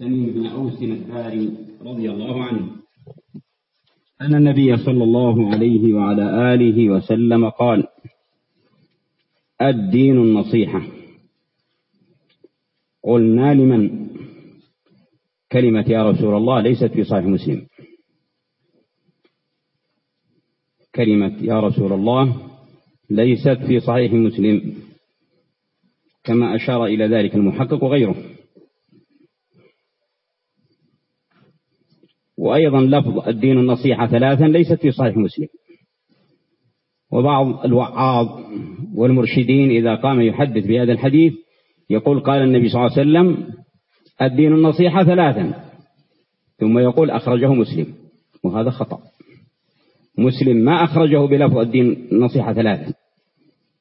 تميم بن أوس الداري رضي الله عنه. أن النبي صلى الله عليه وعلى آله وسلم قال الدين النصيحة. قلنا لمن؟ كلمة يا رسول الله ليست في صحيح مسلم. كلمة يا رسول الله ليست في صحيح مسلم. كما أشار إلى ذلك المحقق وغيره. وأيضا لفظ الدين النصيحة ثلاثا ليست في صحيح مسلم. وبعض الوعاظ والمرشدين إذا قام يحدث بهذا الحديث يقول قال النبي صلى الله عليه وسلم الدين النصيحة ثلاثا. ثم يقول أخرجه مسلم. وهذا خطأ. مسلم ما أخرجه بلفظ الدين النصيحة ثلاثا.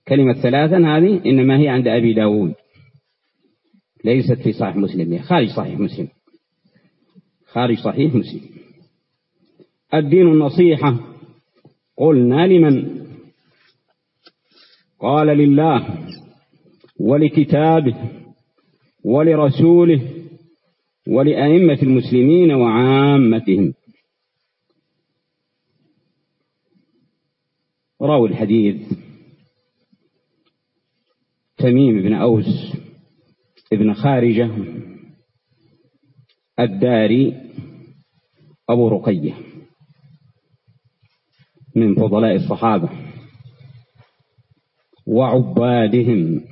كلمة ثلاثا هذه إنما هي عند أبي داود. ليست في صحيح مسلم خارج صحيح مسلم. خارج صحيح مسلم. الدين النصيحة قلنا لمن قال لله ولكتابه ولرسوله ولأئمة المسلمين وعامتهم. راوي الحديث تميم بن أوس ابن خارجة الداري أبو رقية من فضلاء الصحابة وعبادهم.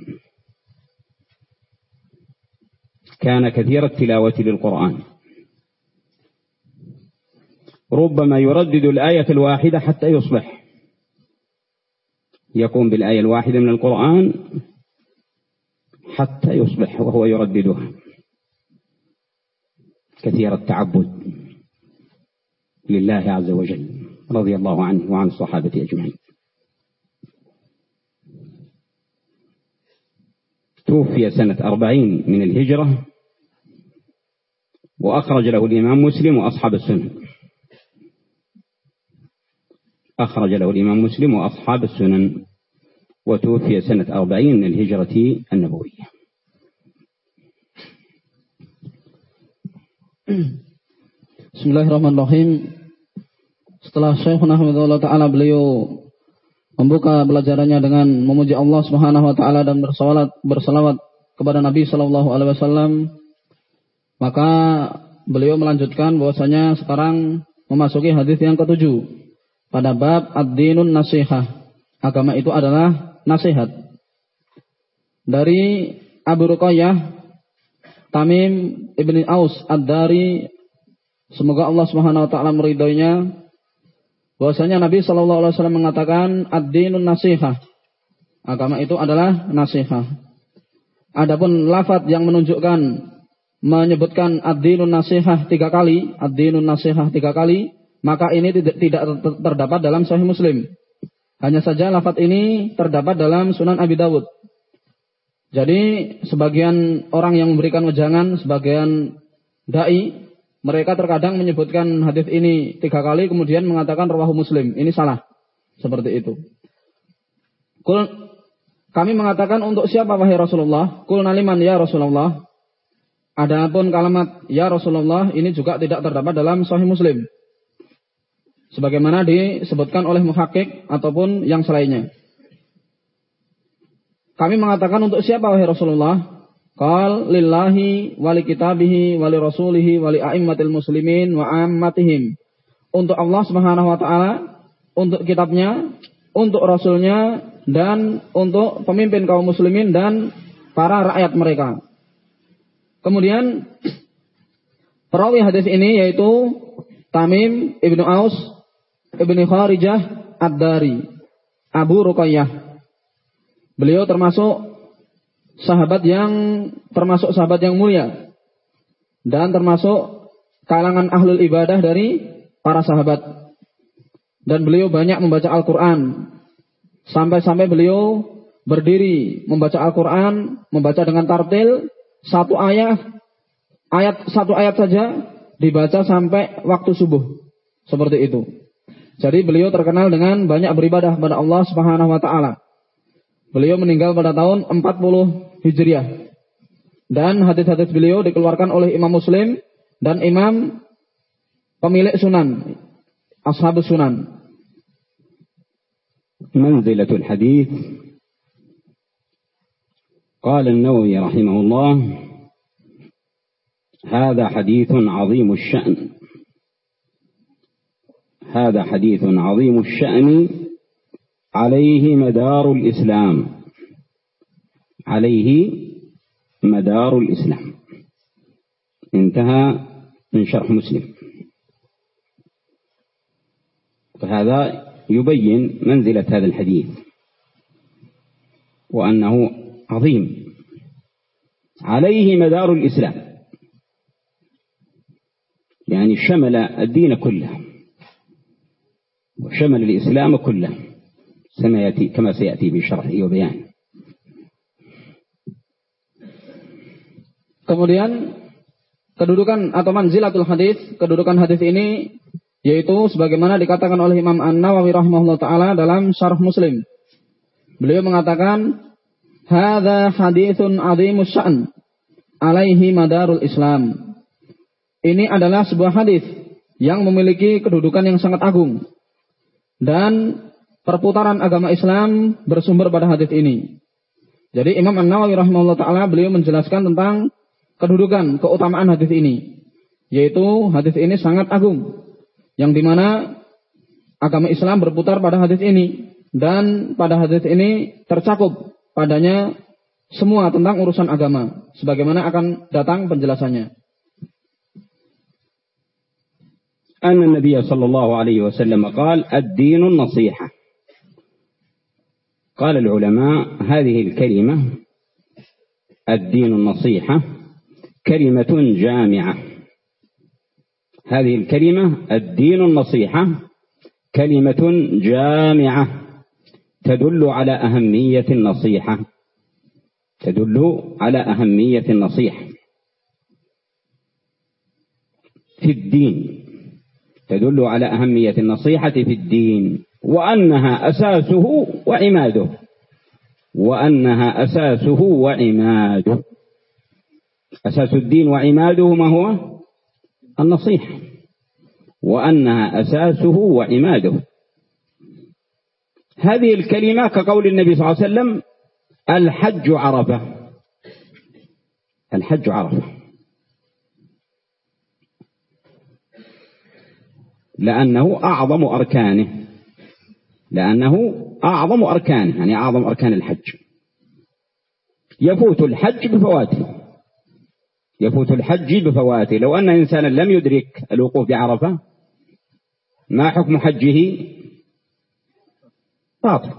كان كثير التلاوة للقرآن. ربما يردد الآية الواحدة حتى يصبح. يقوم بالآية الواحدة من القرآن حتى يصبح وهو يرددها. كثير التعبد لله عز وجل رضي الله عنه وعن الصحابة أجمعين. توفي سنة أربعين من الهجرة وأخرج له الإمام مسلم وأصحاب السنن أخرج له الإمام مسلم وأصحاب السنن وتوفي سنة أربعين من الهجرة النبوية. Bismillahirrahmanirrahim. Setelah Syekh Nahmudullah Ta'ala beliau membuka pelajarannya dengan memuji Allah Subhanahu wa taala dan bersalawat bersalawat kepada Nabi sallallahu alaihi wasallam maka beliau melanjutkan bahwasanya sekarang memasuki hadis yang ketujuh pada bab ad-dinun nasihah agama itu adalah nasihat dari Abu Ruqayyah Tamim ibni Aus ad-Dari semoga Allah Subhanahu wa taala meridhoinya bahwasanya Nabi Shallallahu Alaihi Wasallam mengatakan ad-dinun nasihah. Agama itu adalah nasihah. Adapun lafaz yang menunjukkan menyebutkan ad-dinun nasihah tiga kali, ad-dinun nasihah tiga kali, maka ini tidak, tidak terdapat dalam Sahih Muslim. Hanya saja lafaz ini terdapat dalam Sunan Abi Dawud. Jadi sebagian orang yang memberikan wejangan, sebagian dai mereka terkadang menyebutkan hadis ini tiga kali kemudian mengatakan rawahu muslim. Ini salah. Seperti itu. Kul, kami mengatakan untuk siapa wahai Rasulullah? Kul naliman ya Rasulullah. Adapun kalimat ya Rasulullah ini juga tidak terdapat dalam Sahih Muslim. Sebagaimana disebutkan oleh muhakik ataupun yang selainnya. Kami mengatakan untuk siapa wahai Rasulullah? Qal lillahi wali kitabihi wali rasulihi wali a'immatil muslimin wa ammatihim. Untuk Allah Subhanahu wa taala, untuk kitabnya, untuk rasulnya dan untuk pemimpin kaum muslimin dan para rakyat mereka. Kemudian perawi hadis ini yaitu Tamim ibnu Aus ibnu Kharijah Ad-Dari Abu Ruqayyah. Beliau termasuk sahabat yang termasuk sahabat yang mulia dan termasuk kalangan ahlul ibadah dari para sahabat. Dan beliau banyak membaca Al-Qur'an. Sampai-sampai beliau berdiri membaca Al-Qur'an, membaca dengan tartil satu ayat ayat satu ayat saja dibaca sampai waktu subuh. Seperti itu. Jadi beliau terkenal dengan banyak beribadah kepada Allah Subhanahu wa taala. Beliau meninggal pada tahun 40 Hijriah. dan hadis-hadis beliau dikeluarkan oleh Imam Muslim dan Imam pemilik Sunan, Ashabus Sunan. منزلة الحديث قال النووي رحمه الله هذا حديث عظيم الشأن هذا حديث عظيم الشأن عليه مدار الإسلام. عليه مدار الإسلام. انتهى من شرح مسلم. فهذا يبين منزلة هذا الحديث. وأنه عظيم. عليه مدار الإسلام. يعني شمل الدين كله. وشمل الإسلام كله. كما يأتي كما سيأتي بشرحه وبيانه Kemudian kedudukan atau manzilatul hadis, kedudukan hadis ini yaitu sebagaimana dikatakan oleh Imam An-Nawawi rahimahullah taala dalam Syarah Muslim. Beliau mengatakan, "Hadza haditsun 'azimus sya'n alaihi madarul Islam." Ini adalah sebuah hadis yang memiliki kedudukan yang sangat agung dan perputaran agama Islam bersumber pada hadis ini. Jadi Imam An-Nawawi rahimahullah taala beliau menjelaskan tentang kedudukan, keutamaan hadis ini. Yaitu hadis ini sangat agung. Yang dimana agama Islam berputar pada hadis ini. Dan pada hadis ini tercakup padanya semua tentang urusan agama. Sebagaimana akan datang penjelasannya. أن النبي صلى الله عليه وسلم قال الدين النصيحة قال العلماء هذه الكلمة الدين النصيحة كلمة جامعة. هذه الكلمة الدين النصيحة كلمة جامعة تدل على أهمية النصيحة. تدل على أهمية النصيحة. في الدين تدل على أهمية النصيحة في الدين. وأنها أساسه وعماده. وأنها أساسه وعماده. أساس الدين وعماده ما هو؟ النصيحة وأنها أساسه وعماده. هذه الكلمة كقول النبي صلى الله عليه وسلم الحج عرفة. الحج عرفة. لأنه أعظم أركانه. لأنه أعظم أركانه يعني أعظم أركان الحج. يفوت الحج بفواته. يفوت الحج بفواته. لو أن إنسانا لم يدرك الوقوف بعرفة ما حكم حجه؟ باطل.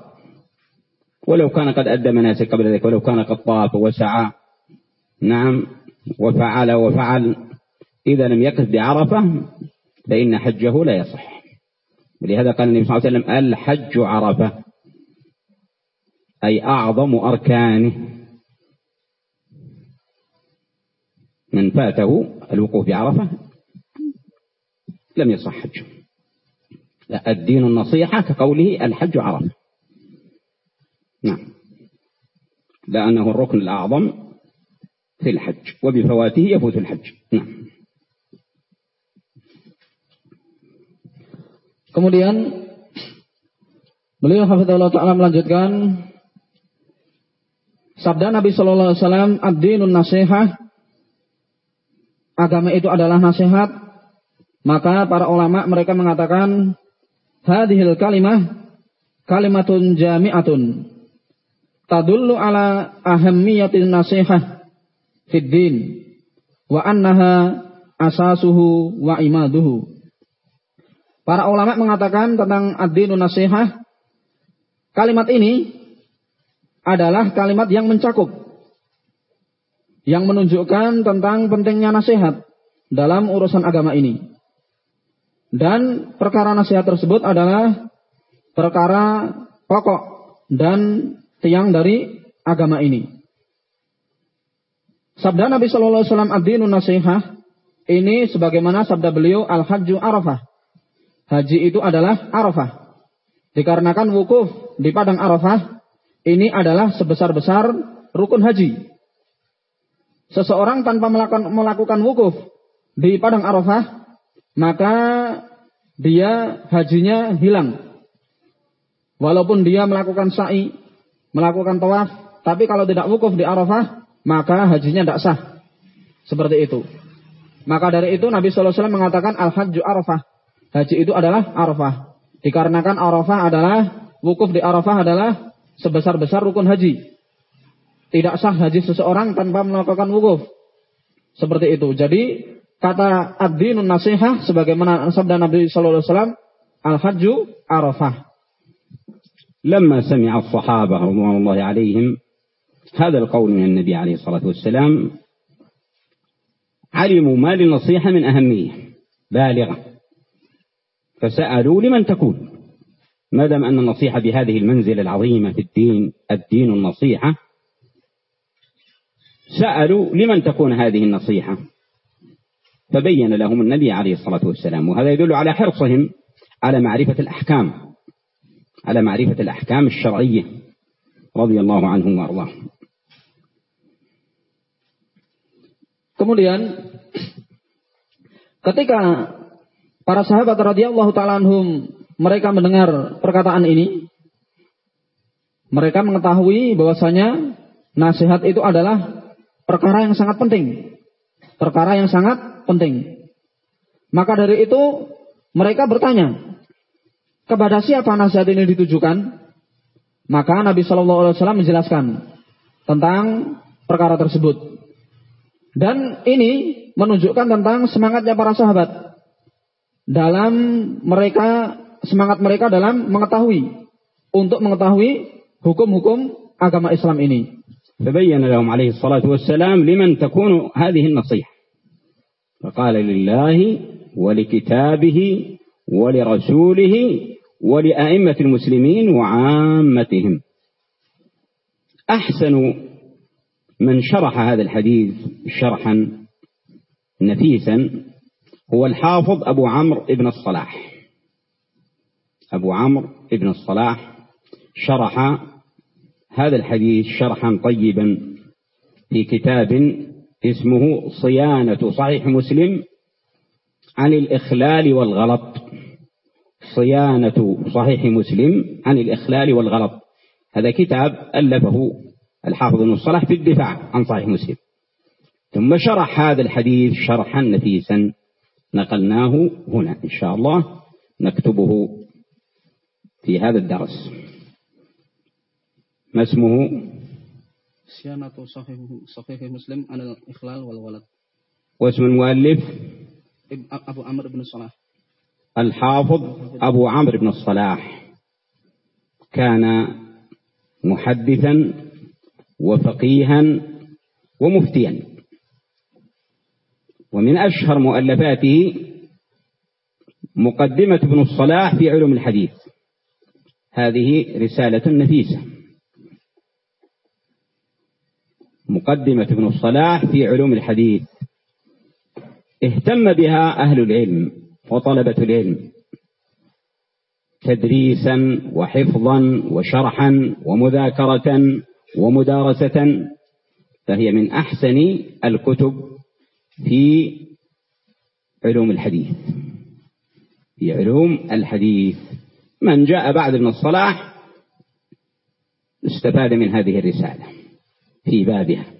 ولو كان قد أدى مناسك قبل ذلك ولو كان قد طاف وسعى. نعم وفعل وفعل. إذا لم يقف بعرفة فإن حجه لا يصح. ولهذا قال النبي صلى الله عليه وسلم الحج عرفة أي أعظم أركانه. من فاته الوقوف بعرفة لم يصح حجه. لا الدين النصيحة كقوله الحج عرفة. نعم. لأنه الركن الأعظم في الحج وبفواته يفوت الحج. Kemudian beliau hafizallahu taala melanjutkan sabda Nabi sallallahu alaihi wasallam ad-dinun nasihah agama itu adalah nasihat, maka para ulama mereka mengatakan hadhil kalimah kalimatun jami'atun tadullu ala ahammiyatin nasihah fid din wa annaha asasuhu wa imaduhu. Para ulama mengatakan tentang ad-dinun nasihah kalimat ini adalah kalimat yang mencakup yang menunjukkan tentang pentingnya nasihat dalam urusan agama ini. Dan perkara nasihat tersebut adalah perkara pokok dan tiang dari agama ini. Sabda Nabi Shallallahu Alaihi Wasallam ad-dinun nasihah ini sebagaimana sabda beliau al-hajju arafah. Haji itu adalah arafah. Dikarenakan wukuf di padang arafah ini adalah sebesar-besar rukun haji. seseorang tanpa melakukan, melakukan wukuf di padang Arafah, maka dia hajinya hilang. Walaupun dia melakukan sa'i, melakukan tawaf, tapi kalau tidak wukuf di Arafah, maka hajinya tidak sah. Seperti itu. Maka dari itu Nabi SAW mengatakan al-hajju Arafah. Haji itu adalah Arafah. Dikarenakan Arafah adalah, wukuf di Arafah adalah sebesar-besar rukun haji. Tidak sah haji seseorang tanpa melakukan wukuf. Seperti itu. Jadi kata ad-dinun nasihah sebagaimana sabda Nabi sallallahu alaihi wasallam al-hajju Arafah. لما سمع الصحابة رضوان الله عليهم هذا القول من النبي عليه الصلاة والسلام علموا ما للنصيحة من أهمية بالغة فسألوا لمن تكون. ما دام أن النصيحة بهذه المنزلة العظيمة في الدين الدين النصيحة سألوا لمن تكون هذه النصيحة. فبين لهم النبي عليه الصلاة والسلام وهذا يدل على حرصهم على معرفة الأحكام على معرفة الأحكام الشرعية رضي الله عنهم وأرضاهم. Kemudian ketika para sahabat radhiyallahu taala anhum mereka mendengar perkataan ini mereka mengetahui bahwasanya nasihat itu adalah perkara yang sangat penting. Perkara yang sangat penting. Maka dari itu mereka bertanya, kepada siapa nasihat ini ditujukan? Maka Nabi Shallallahu Alaihi Wasallam menjelaskan tentang perkara tersebut. Dan ini menunjukkan tentang semangatnya para sahabat dalam mereka semangat mereka dalam mengetahui untuk mengetahui hukum-hukum agama Islam ini. فبين لهم عليه الصلاة والسلام لمن تكون هذه النصيحة فقال لله ولكتابه ولرسوله ولأئمة المسلمين وعامتهم أحسن من شرح هذا الحديث شرحا نفيسا هو الحافظ أبو عمرو بن الصلاح. أبو عمرو بن الصلاح شرح هذا الحديث شرحا طيبا في كتاب اسمه صيانة صحيح مسلم عن الإخلال والغلط. صيانة صحيح مسلم عن الإخلال والغلط. هذا كتاب ألفه الحافظ بن الصلاح في الدفاع عن صحيح مسلم. ثم شرح هذا الحديث شرحا نفيسا. نقلناه هنا إن شاء الله نكتبه في هذا الدرس. ما اسمه؟ صيانة صحيح صحيح مسلم. عن الإخلال والغلط واسم المؤلف؟ أبو عمرو بن الصلاح الحافظ أبو عمرو بن الصلاح كان محدثا وفقيها ومفتيا. ومن أشهر مؤلفاته مقدمة ابن الصلاح في علوم الحديث. هذه رسالة نفيسة. مقدمة ابن الصلاح في علوم الحديث. اهتم بها أهل العلم وطلبة العلم. تدريسا وحفظا وشرحا ومذاكرة ومدارسة. فهي من أحسن الكتب في علوم الحديث. في علوم الحديث. من جاء بعد ابن الصلاح استفاد من هذه الرسالة في بابها.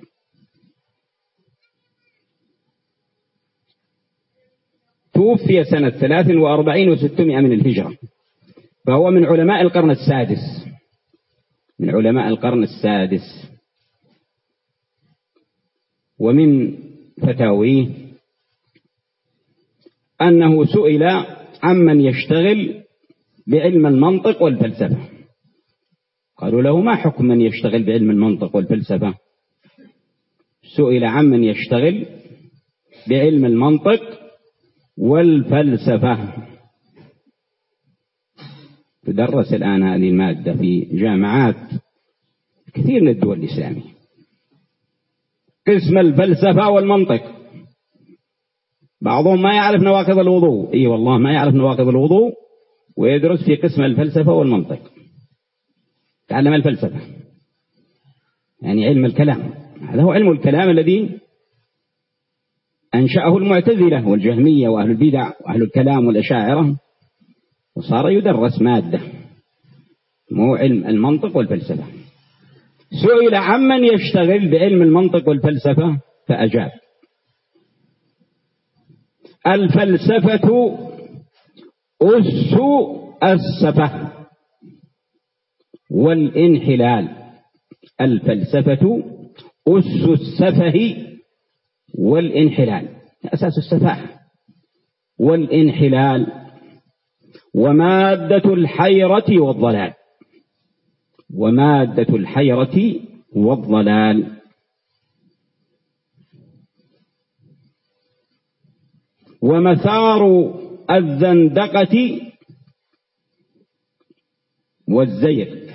توفي سنة ثلاث وأربعين وستمائة من الهجرة. فهو من علماء القرن السادس. من علماء القرن السادس. ومن فتاويه أنه سئل عمن يشتغل بعلم المنطق والفلسفة. قالوا له ما حكم من يشتغل بعلم المنطق والفلسفة؟ سئل عمن يشتغل بعلم المنطق والفلسفة. تدرس الآن هذه المادة في جامعات كثير من الدول الإسلامية. قسم الفلسفة والمنطق. بعضهم ما يعرف نواقض الوضوء. إي والله ما يعرف نواقض الوضوء ويدرس في قسم الفلسفة والمنطق. تعلم الفلسفة. يعني علم الكلام. هذا هو علم الكلام الذي أنشأه المعتزلة والجهمية وأهل البدع وأهل الكلام والأشاعرة. وصار يدرس مادة. مو علم المنطق والفلسفة. سئل عمن يشتغل بعلم المنطق والفلسفة؟ فأجاب. الفلسفة أس السفة والانحلال. الفلسفة أس السفه والانحلال. أساس السفاح والانحلال ومادة الحيرة والضلال. ومادة الحيرة والضلال. ومثار الزندقة والزيغ.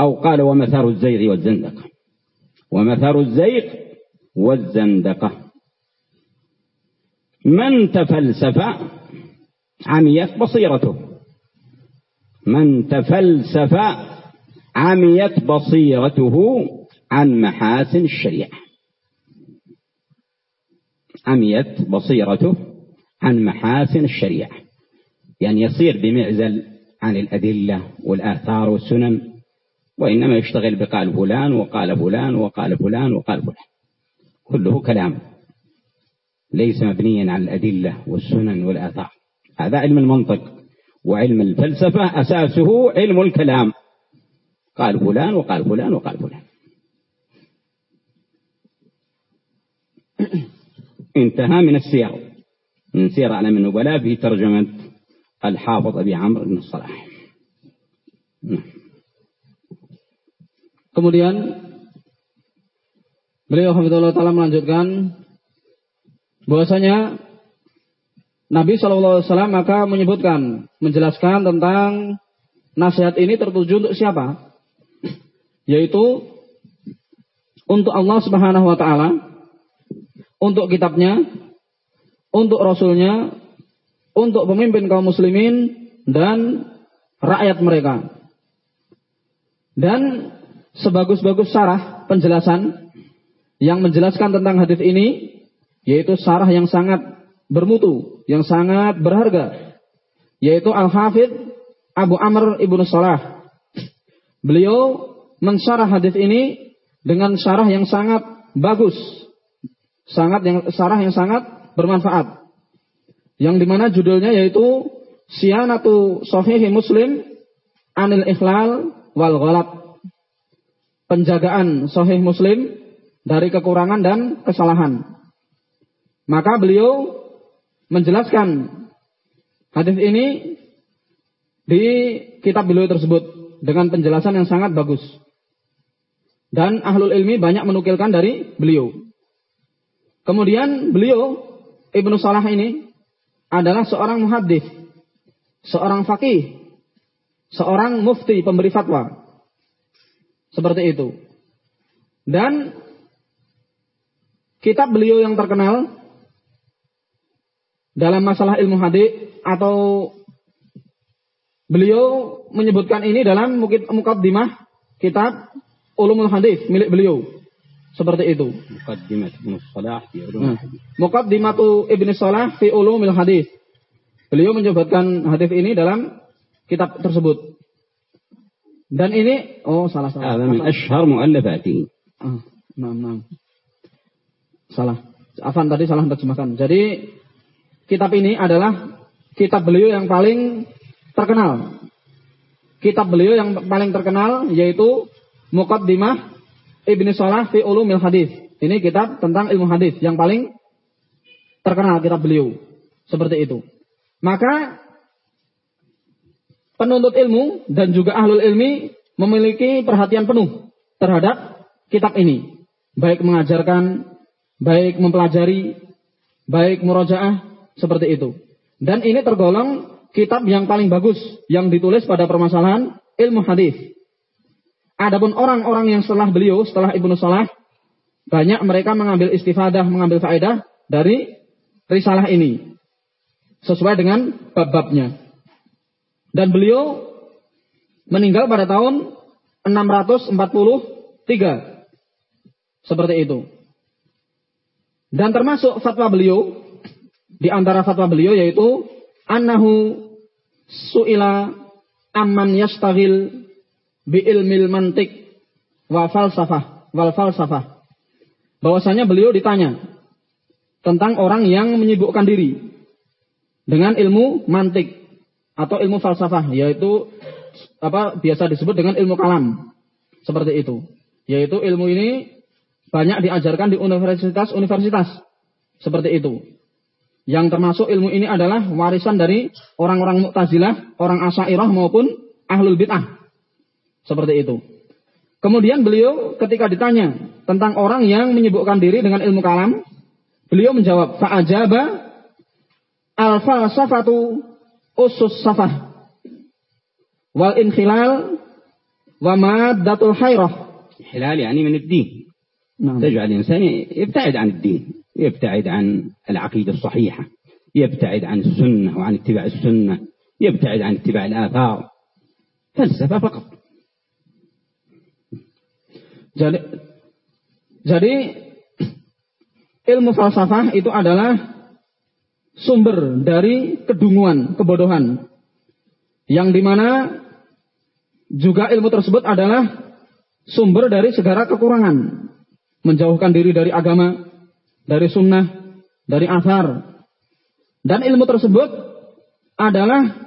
أو قال ومثار الزيغ والزندقة. ومثار الزيغ والزندقة. من تفلسف عميت بصيرته. من تفلسف عميت بصيرته عن محاسن الشريعة. عميت بصيرته عن محاسن الشريعة. يعني يصير بمعزل عن الأدلة والآثار والسنن وإنما يشتغل بقال فلان وقال فلان وقال فلان وقال فلان. كله كلام. ليس مبنيا على الأدلة والسنن والآثار. هذا علم المنطق وعلم الفلسفة أساسه علم الكلام. قال فلان وقال فلان وقال فلان انتهى من السير من سير أعلام النبلاء في ترجمة الحافظ أبي عمرو بن الصلاح Kemudian beliau Hafizullah Ta'ala melanjutkan bahwasanya Nabi Shallallahu Alaihi Wasallam maka menyebutkan, menjelaskan tentang nasihat ini tertuju untuk siapa? Yaitu untuk Allah Subhanahu Wa Taala, untuk kitabnya, untuk Rasulnya, untuk pemimpin kaum muslimin dan rakyat mereka. Dan sebagus-bagus syarah penjelasan yang menjelaskan tentang hadis ini yaitu sarah yang sangat bermutu, yang sangat berharga, yaitu Al-Hafidh Abu Amr Ibnu Salah. Beliau mensyarah hadis ini dengan syarah yang sangat bagus, sangat yang syarah yang sangat bermanfaat. Yang di mana judulnya yaitu Sianatu Sahih Muslim Anil Ikhlal wal Ghalab. Penjagaan Sahih Muslim dari kekurangan dan kesalahan. Maka beliau menjelaskan hadis ini di kitab beliau tersebut dengan penjelasan yang sangat bagus. Dan ahlul ilmi banyak menukilkan dari beliau. Kemudian beliau Ibnu Salah ini adalah seorang muhaddis, seorang fakih, seorang mufti pemberi fatwa. Seperti itu. Dan kitab beliau yang terkenal dalam masalah ilmu hadis atau beliau menyebutkan ini dalam mukaddimah kitab Ulumul Hadis milik beliau. Seperti itu. Mukaddimah Ibnu Salah fi Ulumul Hadis. Ibnu Salah fi Ulumul Hadis. Beliau menyebutkan hadis ini dalam kitab tersebut. Dan ini oh salah salah. Ada min ashhar muallafati. Ah, nah, nah. Salah. Afan tadi salah terjemahkan. Jadi kitab ini adalah kitab beliau yang paling terkenal. Kitab beliau yang paling terkenal yaitu Muqaddimah Ibnu Salah fi Ulumil Hadis. Ini kitab tentang ilmu hadis yang paling terkenal kitab beliau. Seperti itu. Maka penuntut ilmu dan juga ahlul ilmi memiliki perhatian penuh terhadap kitab ini. Baik mengajarkan, baik mempelajari, baik murojaah, seperti itu. Dan ini tergolong kitab yang paling bagus yang ditulis pada permasalahan ilmu hadis. Adapun orang-orang yang setelah beliau, setelah Ibnu Salah, banyak mereka mengambil istifadah, mengambil faedah dari risalah ini. Sesuai dengan bab-babnya. Dan beliau meninggal pada tahun 643. Seperti itu. Dan termasuk fatwa beliau di antara fatwa beliau yaitu annahu suila amman yastaghil bi ilmil mantik wa falsafah wal falsafah. Bahwasanya beliau ditanya tentang orang yang menyibukkan diri dengan ilmu mantik atau ilmu falsafah yaitu apa biasa disebut dengan ilmu kalam. Seperti itu. Yaitu ilmu ini banyak diajarkan di universitas-universitas. Seperti itu. Yang termasuk ilmu ini adalah warisan dari orang-orang Mu'tazilah, orang Asy'ariyah maupun Ahlul Bid'ah. Seperti itu. Kemudian beliau ketika ditanya tentang orang yang menyibukkan diri dengan ilmu kalam, beliau menjawab, "Fa'ajaba al-falsafatu usus safah wal inkhilal wa maddatul hayrah." انحلال يعني من الدين نعم. تجعل الإنسان يبتعد عن الدين يبتعد عن العقيدة الصحيحة يبتعد عن السنة وعن اتباع السنة يبتعد عن اتباع الآثار فلسفة فقط Jadi, jadi ilmu falsafah itu adalah sumber dari kedunguan, kebodohan. Yang di mana juga ilmu tersebut adalah sumber dari segala kekurangan. Menjauhkan diri dari agama, dari sunnah, dari asar. Dan ilmu tersebut adalah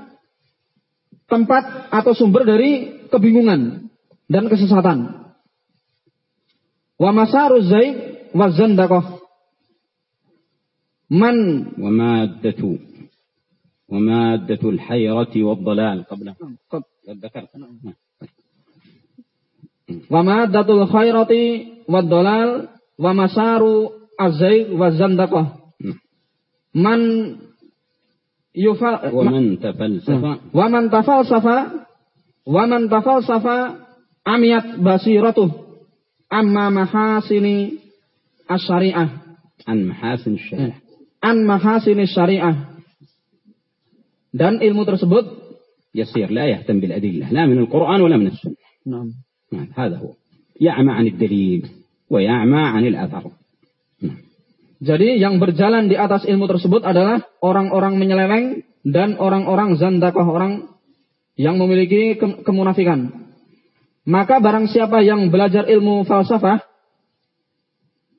tempat atau sumber dari kebingungan dan kesesatan. ومسار الزيغ والزندقة. من؟ ومادة ومادة الحيرة والضلال. قبل. نعم، قد نعم. ومادة الخيرة والضلال ومسار الزيغ والزندقة. نعم. من يفا ومن تفلسف. ومن تفلسف ومن تفلسف عميت بصيرته. amma mahasini asy-syari'ah عن محاسن الشريعة an mahasini syariah dan ilmu tersebut يصير لا يهتم بالأدلة لا من القرآن ولا من السنة نعم هذا هو يعمى عن الدليل ويعمى عن الأثر jadi yang berjalan di atas ilmu tersebut adalah orang-orang menyeleweng dan orang-orang zandakoh orang yang memiliki ke- kemunafikan. Maka barang siapa yang belajar ilmu falsafah,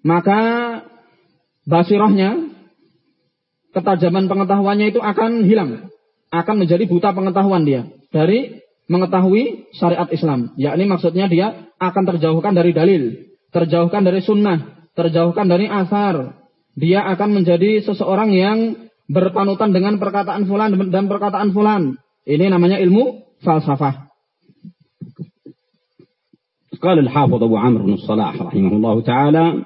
maka basirahnya, ketajaman pengetahuannya itu akan hilang. Akan menjadi buta pengetahuan dia. Dari mengetahui syariat Islam. Yakni maksudnya dia akan terjauhkan dari dalil. Terjauhkan dari sunnah. Terjauhkan dari asar. Dia akan menjadi seseorang yang berpanutan dengan perkataan fulan dan perkataan fulan. Ini namanya ilmu falsafah. قال الحافظ أبو عمرو بن الصلاح رحمه الله تعالى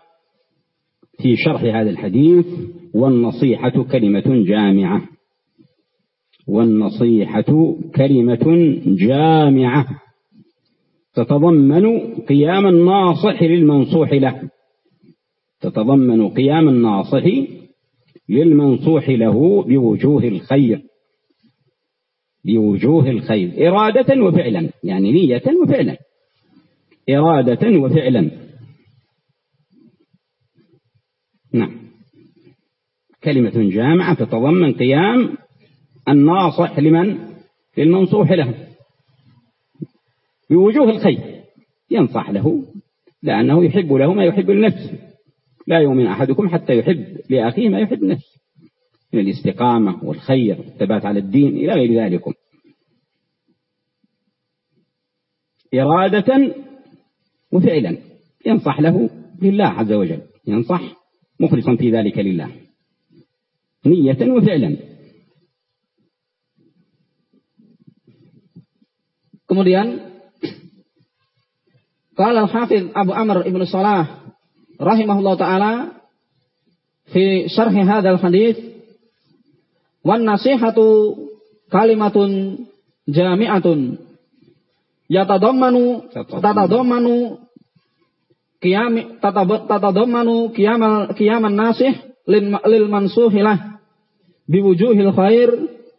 في شرح هذا الحديث والنصيحة كلمة جامعة. والنصيحة كلمة جامعة. تتضمن قيام الناصح للمنصوح له. تتضمن قيام الناصح للمنصوح له بوجوه الخير. بوجوه الخير. إرادة وفعلا. يعني نية وفعلا. إرادة وفعلا. نعم. كلمة جامعة تتضمن قيام الناصح لمن؟ للمنصوح له. بوجوه الخير. ينصح له لأنه يحب له ما يحب لنفسه. لا يؤمن أحدكم حتى يحب لأخيه ما يحب لنفسه. من الاستقامة والخير والثبات على الدين إلى غير ذلك إرادة وفعلا ينصح له لله عز وجل ينصح مخلصا في ذلك لله نية وفعلا Kemudian Qala al-Hafiz Abu Amr Ibn Salah rahimahullah taala fi syarh hadzal hadis wan nasihatu kalimatun jami'atun yatadammanu tatadammanu qiyam tatadammanu qiyamal qiyaman nasih lil, lil mansuhilah biwujuhil khair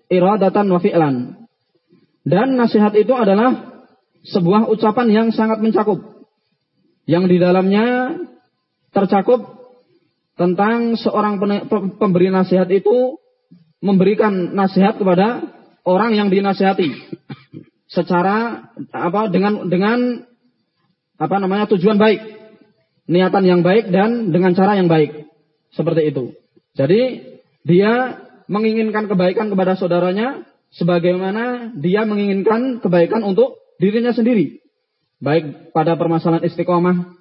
iradatan wa fi'lan dan nasihat itu adalah sebuah ucapan yang sangat mencakup. Yang di dalamnya tercakup tentang seorang pemberi nasihat itu memberikan nasihat kepada orang yang dinasihati secara apa dengan dengan apa namanya tujuan baik, niatan yang baik dan dengan cara yang baik. Seperti itu. Jadi dia menginginkan kebaikan kepada saudaranya sebagaimana dia menginginkan kebaikan untuk dirinya sendiri. Baik pada permasalahan istiqomah,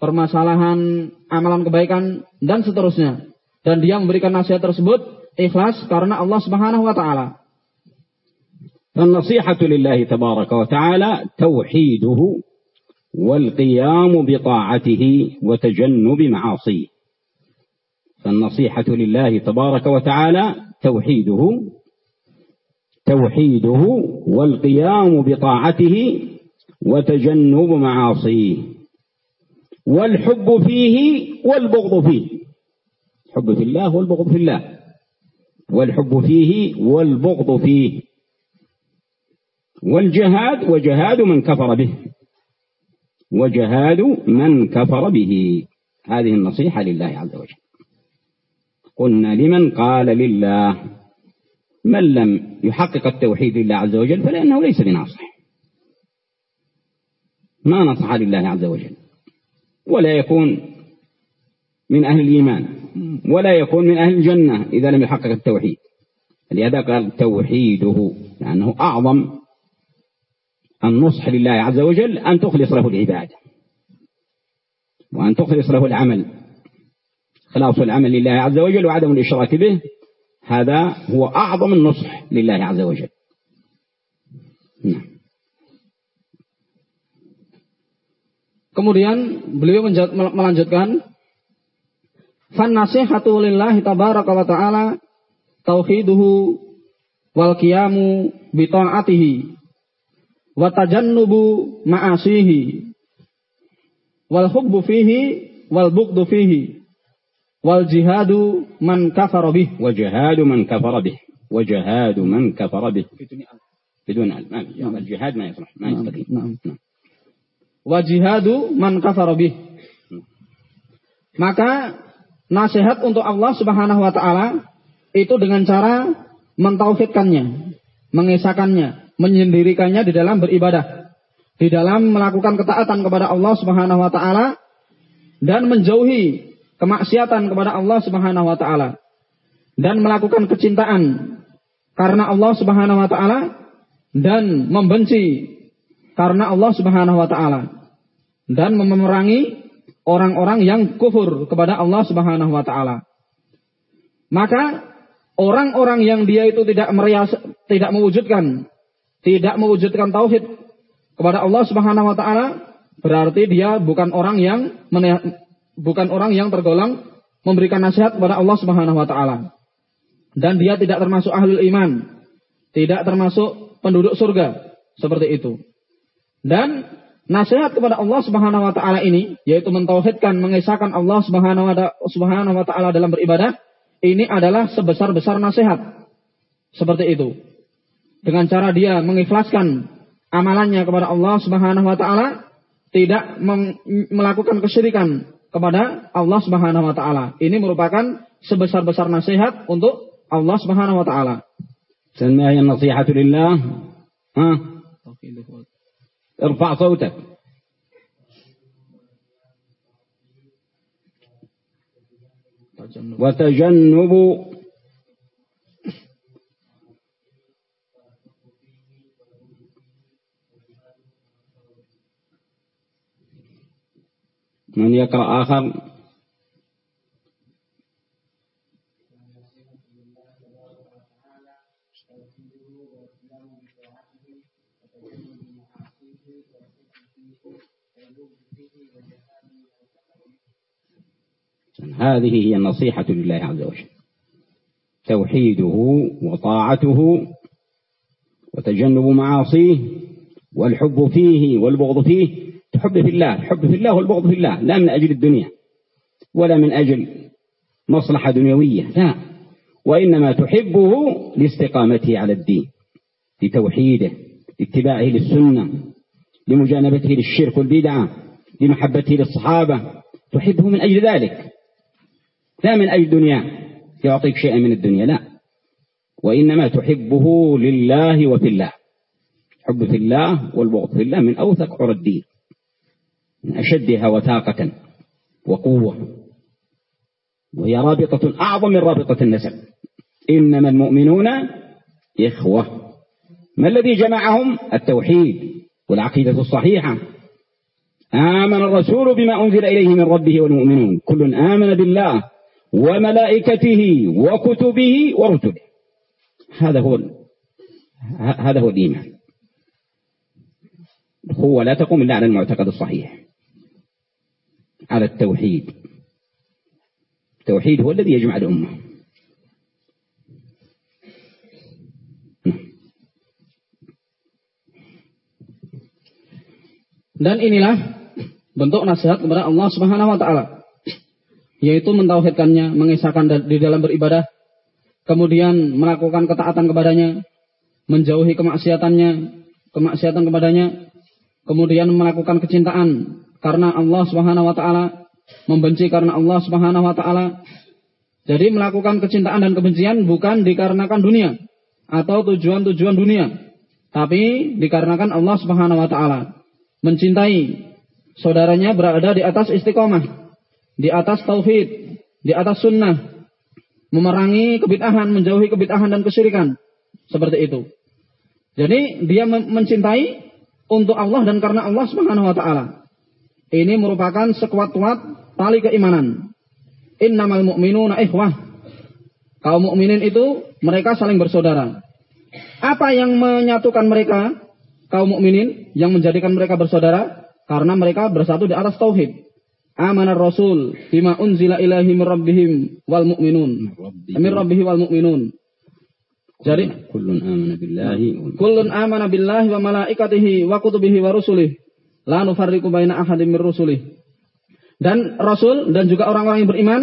permasalahan amalan kebaikan dan seterusnya. Dan dia memberikan nasihat tersebut ikhlas karena Allah Subhanahu wa taala. فالنصيحة لله تبارك وتعالى توحيده والقيام بطاعته وتجنب معاصيه. فالنصيحة لله تبارك وتعالى توحيده توحيده والقيام بطاعته وتجنب معاصيه. والحب فيه والبغض فيه. حب في الله والبغض في الله. والحب فيه والبغض فيه. والجهاد وجهاد من كفر به. وجهاد من كفر به. هذه النصيحة لله عز وجل. قلنا لمن قال لله؟ من لم يحقق التوحيد لله عز وجل فلأنه ليس بناصح. ما نصح لله عز وجل؟ ولا يكون من أهل الإيمان ولا يكون من أهل الجنة إذا لم يحقق التوحيد. لهذا قال توحيده لأنه أعظم النصح لله عز وجل أن تخلص له العبادة وأن تخلص له العمل. خلاص العمل لله عز وجل وعدم الإشراك به هذا هو أعظم النصح لله عز وجل. نعم. Kemudian beliau melanjutkan fan nasihatu lillahi tabaraka wa ta'ala tauhiduhu wal qiyamu bi ta'atihi. wa tajannubu ma'asihi wal hubbu fihi wal bughdu fihi wal jihadu man kafara bih wa jihadu man kafara bih wa jihadu man kafara bih بدون al ما في الجهاد ما يصلح ما يستقيم نعم. نعم. wa jihadu man kafara bih maka nasihat untuk Allah Subhanahu wa taala itu dengan cara mentauhidkannya, mengesahkannya, menyendirikannya di dalam beribadah, di dalam melakukan ketaatan kepada Allah Subhanahu wa taala dan menjauhi kemaksiatan kepada Allah Subhanahu wa taala dan melakukan kecintaan karena Allah Subhanahu wa taala dan membenci karena Allah Subhanahu wa taala dan memerangi orang-orang yang kufur kepada Allah Subhanahu wa taala. Maka orang-orang yang dia itu tidak merias, tidak mewujudkan tidak mewujudkan tauhid kepada Allah Subhanahu wa taala, berarti dia bukan orang yang bukan orang yang tergolong memberikan nasihat kepada Allah Subhanahu wa taala. Dan dia tidak termasuk ahlul iman, tidak termasuk penduduk surga seperti itu. Dan nasihat kepada Allah Subhanahu wa taala ini yaitu mentauhidkan, mengesahkan Allah Subhanahu wa taala dalam beribadah, ini adalah sebesar-besar nasihat. Seperti itu dengan cara dia mengikhlaskan amalannya kepada Allah Subhanahu wa taala, tidak melakukan kesyirikan kepada Allah Subhanahu wa taala. Ini merupakan sebesar-besar nasihat untuk Allah Subhanahu wa taala. سماها النصيحة لله ها ارفع صوتك وتجنب من يقرأ آخر؟ هذه هي النصيحة لله عز وجل. توحيده وطاعته وتجنب معاصيه والحب فيه والبغض فيه تحب في الله الحب في الله والبغض في الله لا من أجل الدنيا ولا من أجل مصلحة دنيوية لا. وإنما تحبه لاستقامته على الدين لتوحيده لاتباعه للسنة لمجانبته للشرك والبدعة لمحبته للصحابة. تحبه من أجل ذلك. لا من أي دنيا يعطيك شيئا من الدنيا لا. وإنما تحبه لله وفي الله. حب في الله والبغض في الله من أوثق عرى الدين. من أشدها وثاقة وقوة. وهي رابطة أعظم من رابطة النسب. إنما المؤمنون إخوة. ما الذي جمعهم؟ التوحيد والعقيدة الصحيحة. آمن الرسول بما أنزل إليه من ربه والمؤمنون. كل آمن بالله وملائكته وكتبه ورسله. هذا هو هذا هو الإيمان. هو لا تقوم إلا على المعتقد الصحيح. على التوحيد التوحيد هو الذي يجمع الأمة Dan inilah bentuk nasihat kepada Allah Subhanahu wa taala. Yaitu mentauhidkannya, mengisahkan di dalam beribadah, kemudian melakukan ketaatan kepadanya, menjauhi kemaksiatannya, kemaksiatan kepadanya, kemudian melakukan kecintaan karena Allah Subhanahu wa taala, membenci karena Allah Subhanahu wa taala. Jadi melakukan kecintaan dan kebencian bukan dikarenakan dunia atau tujuan-tujuan dunia, tapi dikarenakan Allah Subhanahu wa taala. Mencintai saudaranya berada di atas istiqomah, di atas tauhid, di atas sunnah, memerangi kebid'ahan, menjauhi kebid'ahan dan kesyirikan. Seperti itu. Jadi dia mencintai untuk Allah dan karena Allah Subhanahu wa taala. Ini merupakan sekuat-kuat tali keimanan. Innamal mu'minuna ikhwah. Kaum mukminin itu mereka saling bersaudara. Apa yang menyatukan mereka kaum mukminin yang menjadikan mereka bersaudara? Karena mereka bersatu di atas tauhid. Amanar Rasul bima unzila ilahi min rabbihim wal mu'minun. Min rabbihi wal mu'minun. Jadi kullun amana billahi kullun amana billahi wa malaikatihi wa kutubihi wa rusulihi La nufarriqu baina ahadin min. Dan Rasul dan juga orang-orang yang beriman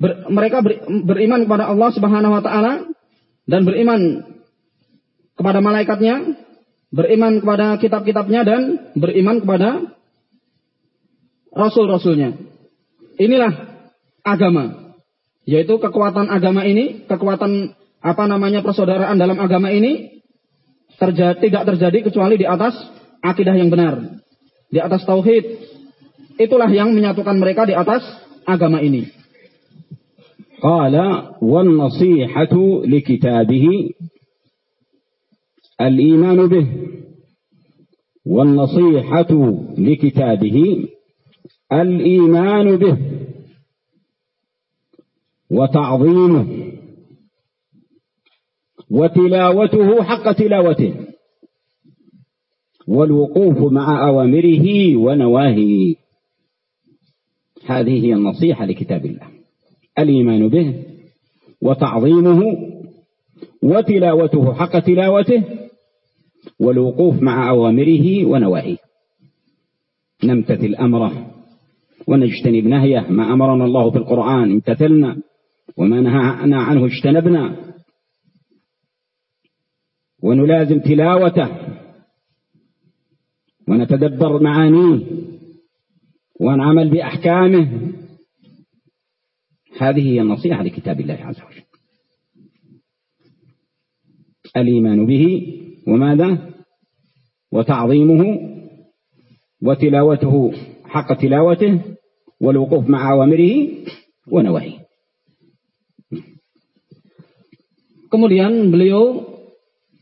ber, mereka ber, beriman kepada Allah Subhanahu wa taala dan beriman kepada malaikatnya, beriman kepada kitab-kitabnya dan beriman kepada rasul-rasulnya. Inilah agama. Yaitu kekuatan agama ini, kekuatan apa namanya persaudaraan dalam agama ini terjadi, tidak terjadi kecuali di atas akidah yang benar, di atas tauhid. Itulah yang menyatukan mereka di atas agama ini. Qala wal nasihatu li kitabihi al-iman bih wal nasihatu li kitabihi al-iman bih وتعظيمه وتلاوته حق تلاوته والوقوف مع أوامره ونواهيه. هذه هي النصيحة لكتاب الله. الإيمان به وتعظيمه وتلاوته حق تلاوته والوقوف مع أوامره ونواهيه. نمتثل أمره ونجتنب نهيه. ما أمرنا الله في القرآن امتثلنا وما نهانا عنه اجتنبنا. ونلازم تلاوته ونتدبر معانيه ونعمل بأحكامه. هذه هي النصيحة لكتاب الله عز وجل. الإيمان به وماذا؟ وتعظيمه وتلاوته حق تلاوته والوقوف مع أوامره ونواهيه. Kemudian beliau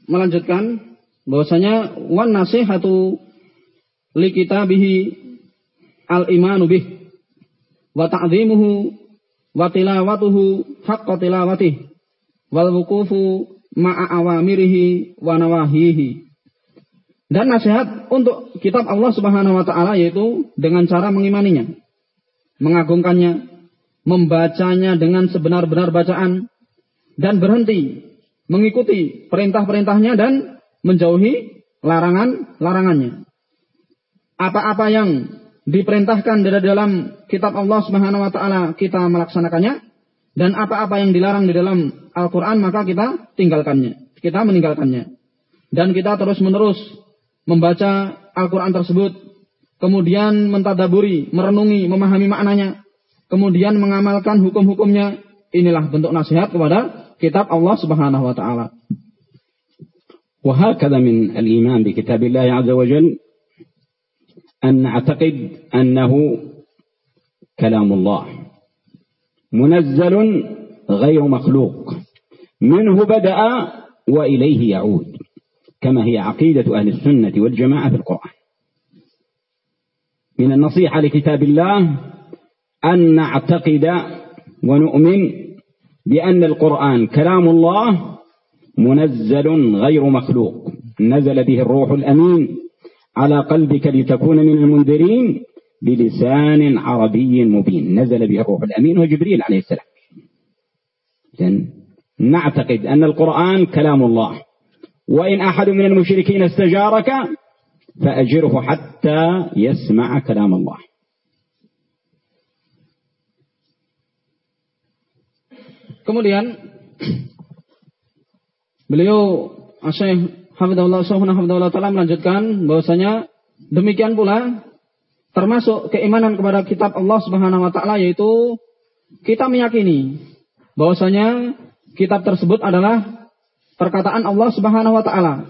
melanjutkan bahwasanya wan nasihatu li kitabihi al imanu bih wa ta'dhimuhu wa tilawatuhu haqqa tilawatih wal wuqufu ma'a awamirihi wa nawahihi. Dan nasihat untuk kitab Allah Subhanahu wa taala yaitu dengan cara mengimaninya mengagungkannya membacanya dengan sebenar-benar bacaan dan berhenti mengikuti perintah-perintahnya dan menjauhi larangan-larangannya apa-apa yang diperintahkan dari dalam kitab Allah Subhanahu wa taala kita melaksanakannya dan apa-apa yang dilarang di dalam Al-Qur'an maka kita tinggalkannya. Kita meninggalkannya. Dan kita terus-menerus membaca Al-Qur'an tersebut, kemudian mentadaburi, merenungi, memahami maknanya kemudian mengamalkan hukum-hukumnya. Inilah bentuk nasihat kepada kitab Allah Subhanahu wa taala. وهكذا من الإيمان بكتاب الله عز وجل أن نعتقد أنه كلام الله. منزل غير مخلوق. منه بدأ وإليه يعود. كما هي عقيدة أهل السنة والجماعة في القرآن. من النصيحة لكتاب الله أن نعتقد ونؤمن بأن القرآن كلام الله منزل غير مخلوق. نزل به الروح الأمين على قلبك لتكون من المنذرين بلسان عربي مبين. نزل به الروح الأمين وجبريل عليه السلام. نعتقد أن القرآن كلام الله. وإن أحد من المشركين استجارك فأجره حتى يسمع كلام الله. Kemudian beliau Syekh Hafizahullah Sahuna Hafizahullah Ta'ala melanjutkan bahwasanya demikian pula termasuk keimanan kepada kitab Allah Subhanahu wa taala yaitu kita meyakini bahwasanya kitab tersebut adalah perkataan Allah Subhanahu wa taala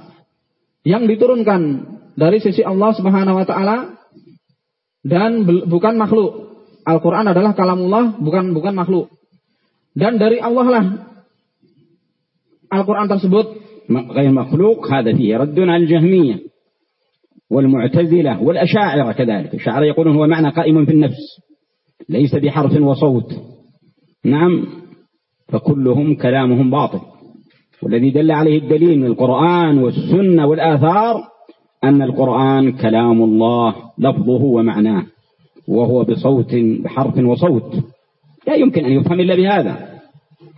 yang diturunkan dari sisi Allah Subhanahu wa taala dan bukan makhluk. Al-Qur'an adalah kalamullah bukan bukan makhluk. Dan dari Allah lah Al-Quran tersebut غير مخلوق هذا فيه رد على الجهمية والمعتزلة والأشاعرة كذلك. الشاعر يقولون هو معنى قائم في النفس ليس بحرف وصوت. نعم فكلهم كلامهم باطل. والذي دل عليه الدليل من القرآن والسنة والآثار أن القرآن كلام الله لفظه ومعناه وهو بصوت بحرف وصوت. لا يمكن أن يفهم إلا بهذا.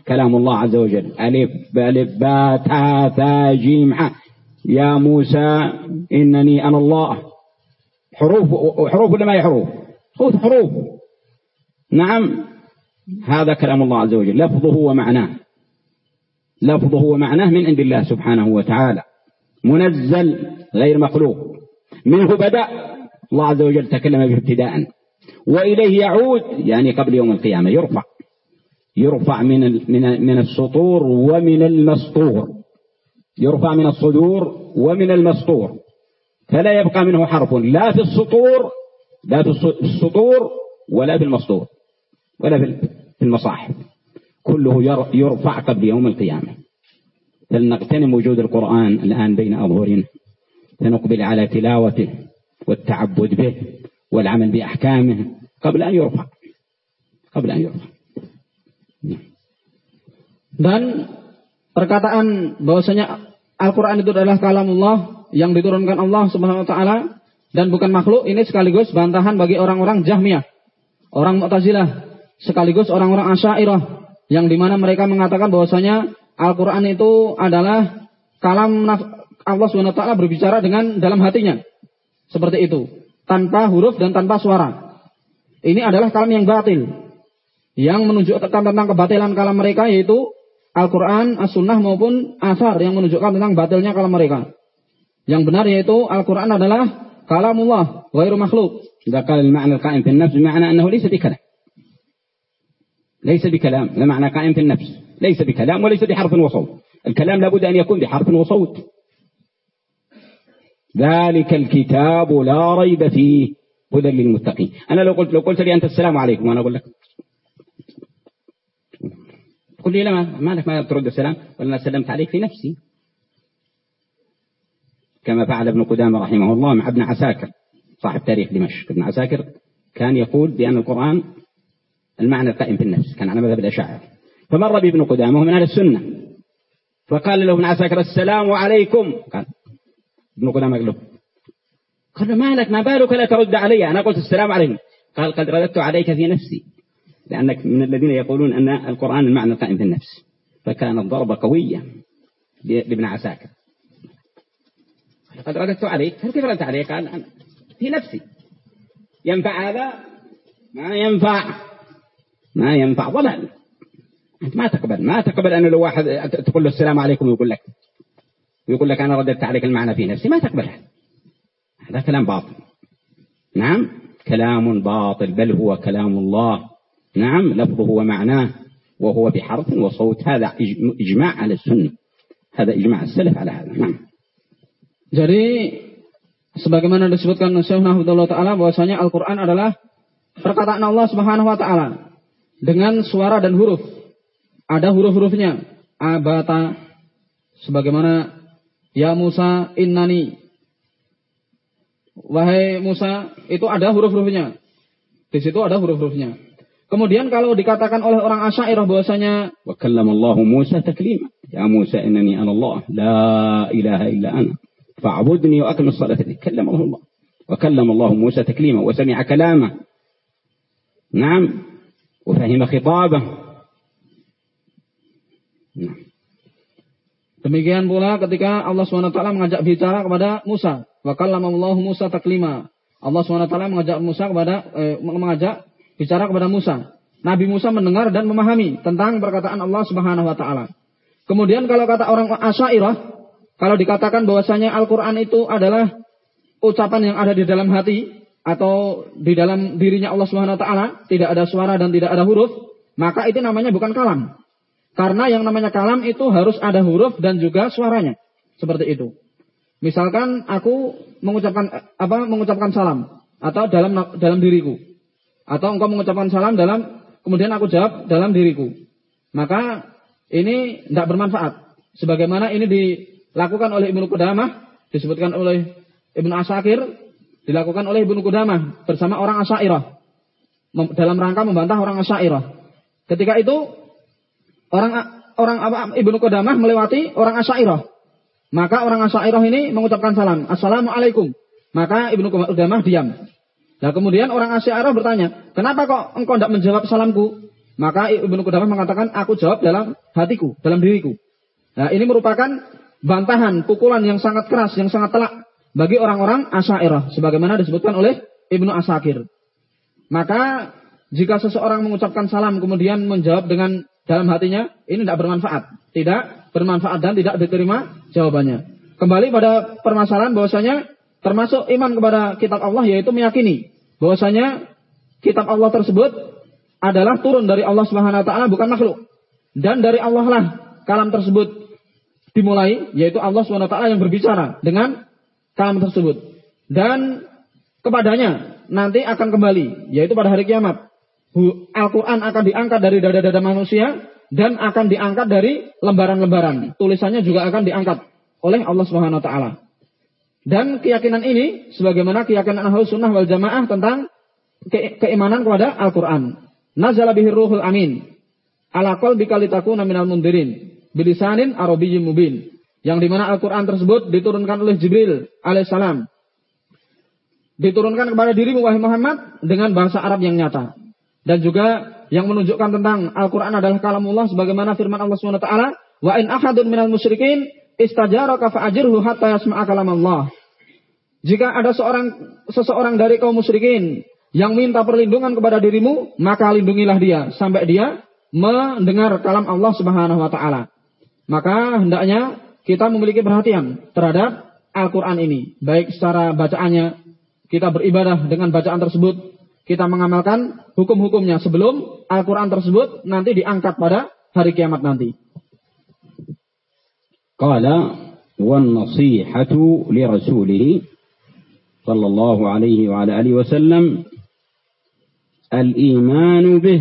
كلام الله عز وجل. ألف بألف با تا ثا جيم يا موسى إنني أنا الله. حروف حروف ولا ما هي حروف؟ خذ حروف. نعم. هذا كلام الله عز وجل. لفظه ومعناه. لفظه ومعناه من عند الله سبحانه وتعالى. منزل غير مخلوق. منه بدأ. الله عز وجل تكلم به ابتداء. وإليه يعود يعني قبل يوم القيامة يرفع. يرفع من من من السطور ومن المسطور. يرفع من الصدور ومن المسطور. فلا يبقى منه حرف. لا في السطور لا في السطور ولا في المسطور ولا في المصاحف. كله يرفع قبل يوم القيامة. فلنغتنم وجود القرآن الآن بين أظهرنا. فنقبل على تلاوته والتعبد به والعمل بأحكامه قبل أن يرفع. قبل أن يرفع. Dan perkataan bahwasanya Al-Quran itu adalah kalamullah yang diturunkan Allah Subhanahu Wa Taala dan bukan makhluk ini sekaligus bantahan bagi orang-orang Jahmiyah, orang Mu'tazilah, sekaligus orang-orang Asy'ariyah yang di mana mereka mengatakan bahwasanya Al-Quran itu adalah kalam Allah Subhanahu Wa Taala berbicara dengan dalam hatinya, seperti itu, tanpa huruf dan tanpa suara. Ini adalah kalam yang batil Yang menunjukkan tentang kebatilan kalam mereka yaitu Al-Quran, As-Sunnah maupun Asar yang menunjukkan tentang batilnya kalam mereka. Yang benar yaitu Al-Quran adalah kalamullah, ghairu makhluk. إذا قال المعنى القائم في النفس بمعنى أنه ليس بكلام ليس بكلام لا معنى قائم في النفس ليس بكلام وليس بحرف وصوت الكلام لابد أن يكون بحرف وصوت ذلك الكتاب لا ريب فيه هدى للمتقين أنا لو قلت لو قلت لي أنت السلام عليكم وأنا أقول لك تقول لي لا ما لك ما ترد السلام ولا سلمت عليك في نفسي. كما فعل ابن قدامة رحمه الله مع ابن عساكر صاحب تاريخ دمشق. ابن عساكر كان يقول بأن القرآن المعنى القائم في النفس كان على مذهب الأشاعرة. فمر بابن قدامة من أهل السنة. فقال له ابن عساكر السلام عليكم. قال ابن قدامة قال له قال له ما لك ما بالك لا ترد علي. أنا قلت السلام عليكم. قال قد رددت عليك في نفسي. لأنك من الذين يقولون أن القرآن المعنى القائم في النفس. فكانت ضربة قوية لابن عساكر. قد رددت عليك. هل كيف رددت عليك؟ قال أنا في نفسي. ينفع هذا؟ ما ينفع. ما ينفع. ضلال. أنت ما تقبل. ما تقبل أن لو واحد تقول له السلام عليكم ويقول لك ويقول لك أنا رددت عليك المعنى في نفسي. ما تقبل هذا كلام باطل. نعم؟ كلام باطل. بل هو كلام الله. نعم لفظه ومعناه وهو بحرف وصوت هذا إجماع على السنة هذا إجماع السلف على هذا نعم Jadi sebagaimana disebutkan Syekh Nahmudullah Ta'ala bahwasanya Al-Quran adalah perkataan Allah Subhanahu Wa Ta'ala dengan suara dan huruf. Ada huruf-hurufnya. Abata. Sebagaimana Ya Musa innani. Wahai Musa, itu ada huruf-hurufnya. Di situ ada huruf-hurufnya. Kemudian kalau dikatakan oleh orang Asy'ariyah bahwasanya wa kallamallahu Musa taklima. Ya Musa innani ana Allah, la ilaha illa ana. Fa'budni wa akmil salati. Kallamallahu Allah. Wa kallamallahu Musa taklima wa sami'a kalama. Naam. Wa fahima khitaba. Nah. Demikian pula ketika Allah SWT mengajak bicara kepada Musa. Wa kallamallahu Musa taklima. Allah SWT mengajak Musa kepada eh, mengajak bicara kepada Musa. Nabi Musa mendengar dan memahami tentang perkataan Allah Subhanahu wa taala. Kemudian kalau kata orang Asy'ariyah, kalau dikatakan bahwasanya Al-Qur'an itu adalah ucapan yang ada di dalam hati atau di dalam dirinya Allah Subhanahu wa taala tidak ada suara dan tidak ada huruf, maka itu namanya bukan kalam. Karena yang namanya kalam itu harus ada huruf dan juga suaranya. Seperti itu. Misalkan aku mengucapkan apa mengucapkan salam atau dalam dalam diriku. Atau engkau mengucapkan salam dalam kemudian aku jawab dalam diriku. Maka ini tidak bermanfaat. Sebagaimana ini dilakukan oleh Ibnu Qudamah, disebutkan oleh Ibnu Asakir, dilakukan oleh Ibnu Qudamah bersama orang Asy'ariyah dalam rangka membantah orang Asy'ariyah. Ketika itu orang orang apa Ibnu Qudamah melewati orang Asy'ariyah. Maka orang Asy'ariyah ini mengucapkan salam, "Assalamualaikum." Maka Ibnu Qudamah diam. Nah, kemudian orang Asy'ariyah bertanya, "Kenapa kok engkau tidak menjawab salamku?" Maka Ibnu Qudamah mengatakan, "Aku jawab dalam hatiku, dalam diriku." Nah, ini merupakan bantahan, pukulan yang sangat keras, yang sangat telak bagi orang-orang Asy'ariyah sebagaimana disebutkan oleh Ibnu Asakir. Maka jika seseorang mengucapkan salam kemudian menjawab dengan dalam hatinya, ini tidak bermanfaat. Tidak bermanfaat dan tidak diterima jawabannya. Kembali pada permasalahan bahwasanya termasuk iman kepada kitab Allah yaitu meyakini bahwasanya kitab Allah tersebut adalah turun dari Allah Subhanahu wa taala bukan makhluk. Dan dari Allah lah kalam tersebut dimulai yaitu Allah Subhanahu wa taala yang berbicara dengan kalam tersebut. Dan kepadanya nanti akan kembali, yaitu pada hari kiamat. Al-Quran akan diangkat dari dada-dada manusia dan akan diangkat dari lembaran-lembaran. Tulisannya juga akan diangkat oleh Allah Subhanahu wa taala. Dan keyakinan ini sebagaimana keyakinan Ahlus Sunnah wal Jamaah tentang ke keimanan kepada Al-Qur'an. Nazala bihir ruhul amin. Ala qalbi kalitakuna minal mundirin. Bilisanin arabiyyin mubin yang di mana Al-Quran tersebut diturunkan oleh Jibril alaihissalam. Diturunkan kepada dirimu wahai Muhammad dengan bahasa Arab yang nyata. Dan juga yang menunjukkan tentang Al-Quran adalah kalamullah sebagaimana firman Allah SWT. Wa in ahadun minal musyrikin istajaraka fa'ajirhu hatta yasma'a Allah. Jika ada seorang seseorang dari kaum musyrikin yang minta perlindungan kepada dirimu, maka lindungilah dia sampai dia mendengar kalam Allah Subhanahu wa taala. Maka hendaknya kita memiliki perhatian terhadap Al-Quran ini. Baik secara bacaannya, kita beribadah dengan bacaan tersebut, kita mengamalkan hukum-hukumnya sebelum Al-Quran tersebut nanti diangkat pada hari kiamat nanti. Qala والنصيحة لرسوله صلى الله عليه وعلى آله وسلم الإيمان به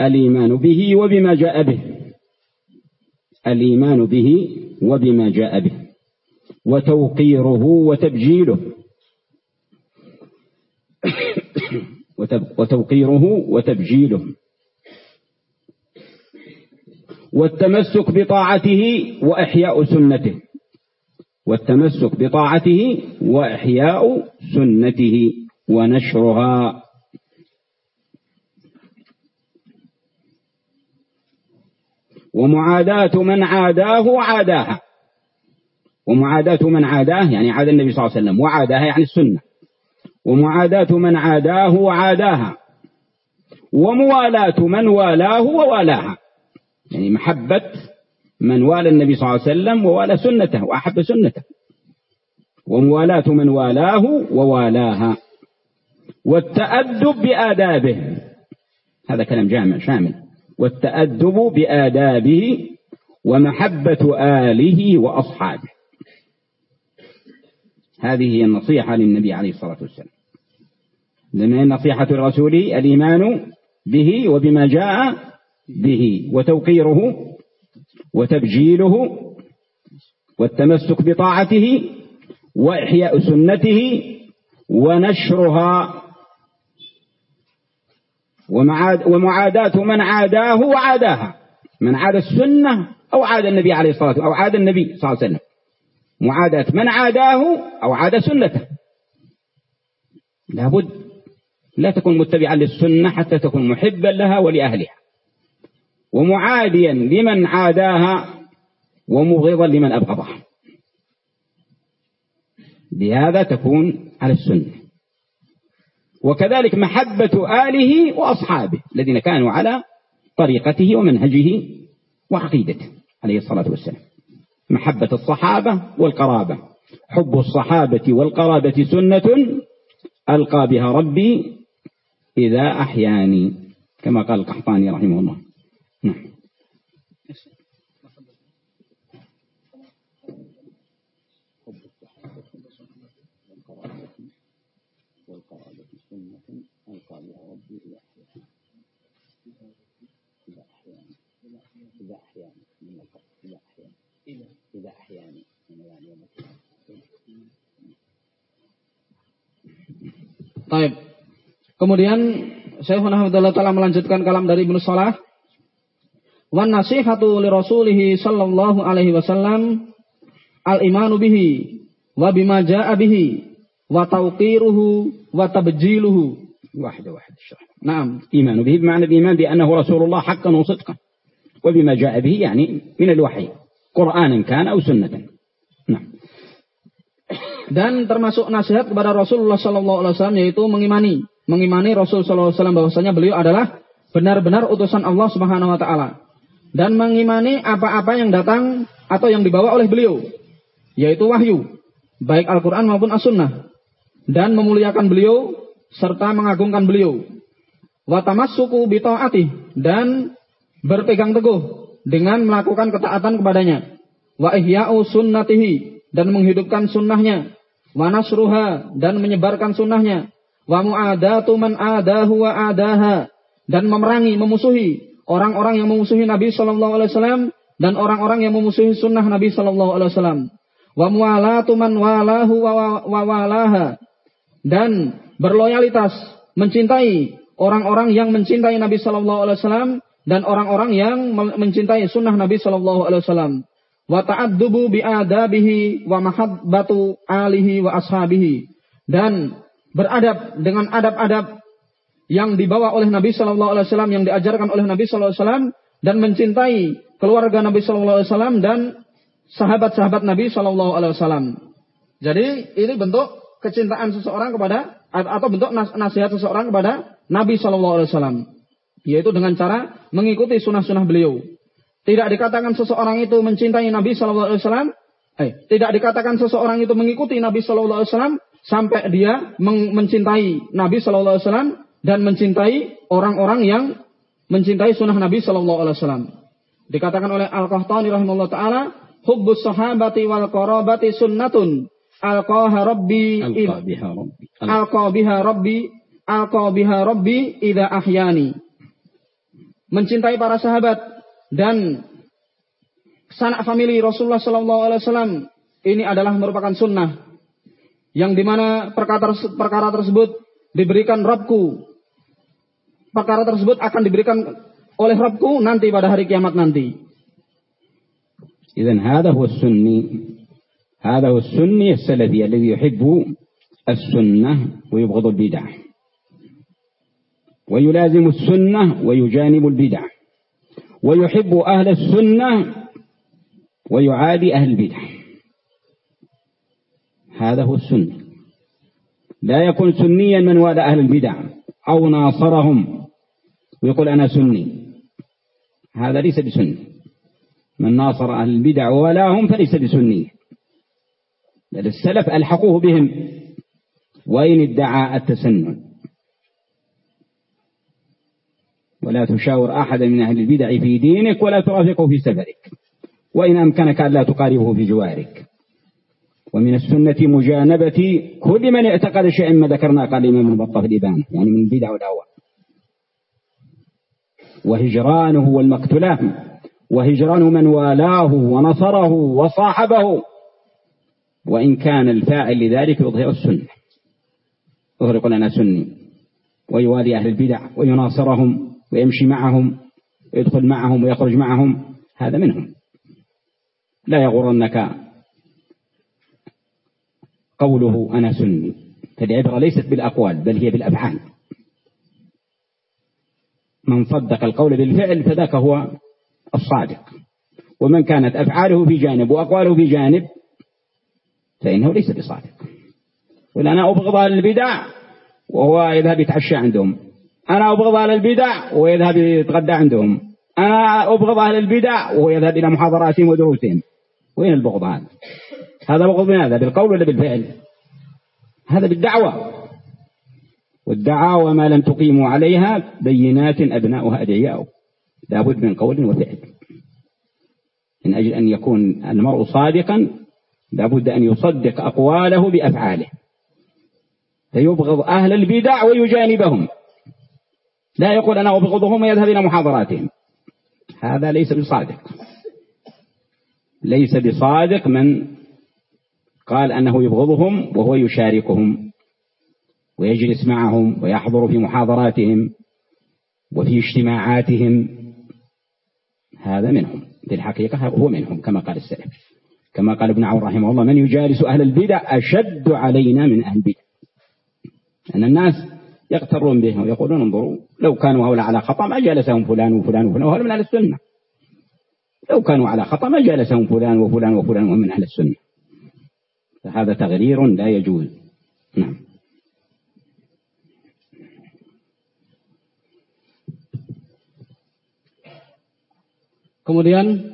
الإيمان به وبما جاء به الإيمان به وبما جاء به وتوقيره وتبجيله وتوقيره وتبجيله. والتمسك بطاعته وإحياء سنته. والتمسك بطاعته وإحياء سنته ونشرها. ومعاداة من عاداه عاداها. ومعاداة من عاداه يعني عاد النبي صلى الله عليه وسلم وعاداها يعني السنة. ومعاداة من عاداه عاداها وموالاة من والاه ووالاها يعني محبة من والى النبي صلى الله عليه وسلم ووالى سنته وأحب سنته. وموالاة من والاه ووالاها. والتأدب بآدابه. هذا كلام جامع شامل. والتأدب بآدابه ومحبة آله وأصحابه. هذه هي النصيحة للنبي عليه الصلاة والسلام. لما النصيحة الرسول الإيمان به وبما جاء به وتوقيره وتبجيله والتمسك بطاعته وإحياء سنته ونشرها ومعاداة من عاداه وعاداها. من عاد السنة أو عاد النبي عليه الصلاة والسلام أو عاد النبي صلى الله عليه وسلم. معاداة من عاداه أو عاد سنته. لابد لا تكون متبعا للسنة حتى تكون محبا لها ولأهلها. ومعاديا لمن عاداها ومبغضا لمن أبغضها. بهذا تكون على السنة. وكذلك محبة آله وأصحابه الذين كانوا على طريقته ومنهجه وعقيدته عليه الصلاة والسلام. محبة الصحابة والقرابة. حب الصحابة والقرابة سنة ألقى بها ربي إذا أحياني كما قال القحطاني رحمه الله. نعم Baik. Kemudian Syekhuna Hamdulillah Ta'ala melanjutkan kalam dari Ibnu Salah. Wan nasihatu li rasulihi sallallahu alaihi wasallam al-imanu bihi wa bima ja'a bihi wa tawqiruhu wa tabjiluhu. واحدة واحدة الشرح نعم إيمان به بمعنى الإيمان بأنه رسول الله حقا وصدقا وبما جاء به يعني من الوحي قرآنا كان أو سنة نعم dan termasuk nasihat kepada Rasulullah Sallallahu Alaihi Wasallam yaitu mengimani, mengimani Rasul Sallallahu Alaihi Wasallam bahwasanya beliau adalah benar-benar utusan Allah Subhanahu Wa Taala dan mengimani apa-apa yang datang atau yang dibawa oleh beliau, yaitu wahyu, baik Al-Quran maupun As-Sunnah, dan memuliakan beliau serta mengagungkan beliau. Watamassuku bitaati dan berpegang teguh dengan melakukan ketaatan kepadanya. Wa ihya'u sunnatihi dan menghidupkan sunnahnya wa nasruha dan menyebarkan sunnahnya wa mu'adatu man adahu wa adaha dan memerangi memusuhi orang-orang yang memusuhi Nabi sallallahu alaihi wasallam dan orang-orang yang memusuhi sunnah Nabi sallallahu alaihi wasallam. Wa mu'alatu man walahu wa, wa walaha. Dan berloyalitas mencintai orang-orang yang mencintai Nabi sallallahu alaihi wasallam dan orang-orang yang mencintai sunnah Nabi sallallahu alaihi wasallam. Wa ta'addubu bi adabihi wa mahabbatu alihi wa ashabihi. Dan beradab dengan adab-adab yang dibawa oleh Nabi sallallahu alaihi wasallam yang diajarkan oleh Nabi sallallahu alaihi wasallam dan mencintai keluarga Nabi sallallahu alaihi wasallam dan sahabat-sahabat Nabi sallallahu alaihi wasallam. Jadi ini bentuk kecintaan seseorang kepada atau bentuk nasihat seseorang kepada Nabi sallallahu alaihi wasallam yaitu dengan cara mengikuti sunnah-sunnah beliau. Tidak dikatakan seseorang itu mencintai Nabi Shallallahu Alaihi Wasallam. Eh, tidak dikatakan seseorang itu mengikuti Nabi Shallallahu Alaihi Wasallam sampai dia mencintai Nabi Shallallahu Alaihi Wasallam dan mencintai orang-orang yang mencintai sunnah Nabi Shallallahu Alaihi Wasallam. Dikatakan oleh Al Qahtani rahimahullah taala, hubbus sahabati wal qarabati sunnatun alqaha rabbi alqa biha rabbi alqa biha rabbi idza ahyani. Mencintai para sahabat dan sanak famili Rasulullah Sallallahu Alaihi Wasallam ini adalah merupakan sunnah yang di mana perkara perkara tersebut diberikan Rabbku perkara tersebut akan diberikan oleh Rabbku nanti pada hari kiamat nanti. إذن هذا هو السني هذا هو السني السلفي الذي يحب السنة ويبغض البدع ويلازم السنة ويجانب البدع ويحب أهل السنة ويعادي أهل البدع هذا هو السنة لا يكون سنيا من والى أهل البدع أو ناصرهم ويقول أنا سني. هذا ليس بسني. من ناصر أهل البدع وولاهم فليس بسني. بل السلف ألحقوه بهم. وإن ادعى التسنن. ولا تشاور أحدا من أهل البدع في دينك ولا ترافقه في سفرك. وإن أمكنك أن لا تقاربه في جوارك. ومن السنة مجانبة كل من اعتقد شيئا ما ذكرنا قال الإمام البطة في الإبانة. يعني من البدع والأهواء. وهجرانه والمقتلاه وهجران من والاه ونصره وصاحبه. وإن كان الفاعل لذلك يظهر السنة. يظهر يقول أنا سني. ويوالي أهل البدع ويناصرهم ويمشي معهم ويدخل معهم ويخرج معهم. هذا منهم. لا يغرنك قوله أنا سني. فالعبرة ليست بالأقوال بل هي بالأفعال. من صدق القول بالفعل فذاك هو الصادق. ومن كانت أفعاله في جانب وأقواله في جانب فإنه ليس بصادق. ولا أنا أبغض أهل البدع وهو يذهب يتعشى عندهم. أنا أبغض أهل البدع وهو يذهب يتغدى عندهم. أنا أبغض أهل البدع وهو يذهب إلى محاضراتهم ودروسهم. وين البغض هذا؟ هذا بغض من هذا بالقول ولا بالفعل؟ هذا بالدعوة. والدعاوى ما لم تقيموا عليها بينات أبناؤها أدعياء لابد من قول وفعل. من أجل أن يكون المرء صادقا لابد أن يصدق أقواله بأفعاله. فيبغض أهل البدع ويجانبهم. لا يقول أنا أبغضهم ويذهب إلى محاضراتهم. هذا ليس بصادق. ليس بصادق من قال أنه يبغضهم وهو يشاركهم. ويجلس معهم ويحضر في محاضراتهم وفي اجتماعاتهم. هذا منهم في الحقيقة هو منهم كما قال السلف. كما قال ابن عون رحمه الله من يجالس أهل البدع أشد علينا من أهل البدع. أن الناس يغترون بهم ويقولون انظروا لو كانوا هؤلاء على خطأ ما جالسهم فلان وفلان وفلان وهؤلاء من أهل السنة. لو كانوا على خطأ ما جالسهم فلان وفلان وفلان ومن أهل السنة. فهذا تغرير لا يجوز. نعم. Kemudian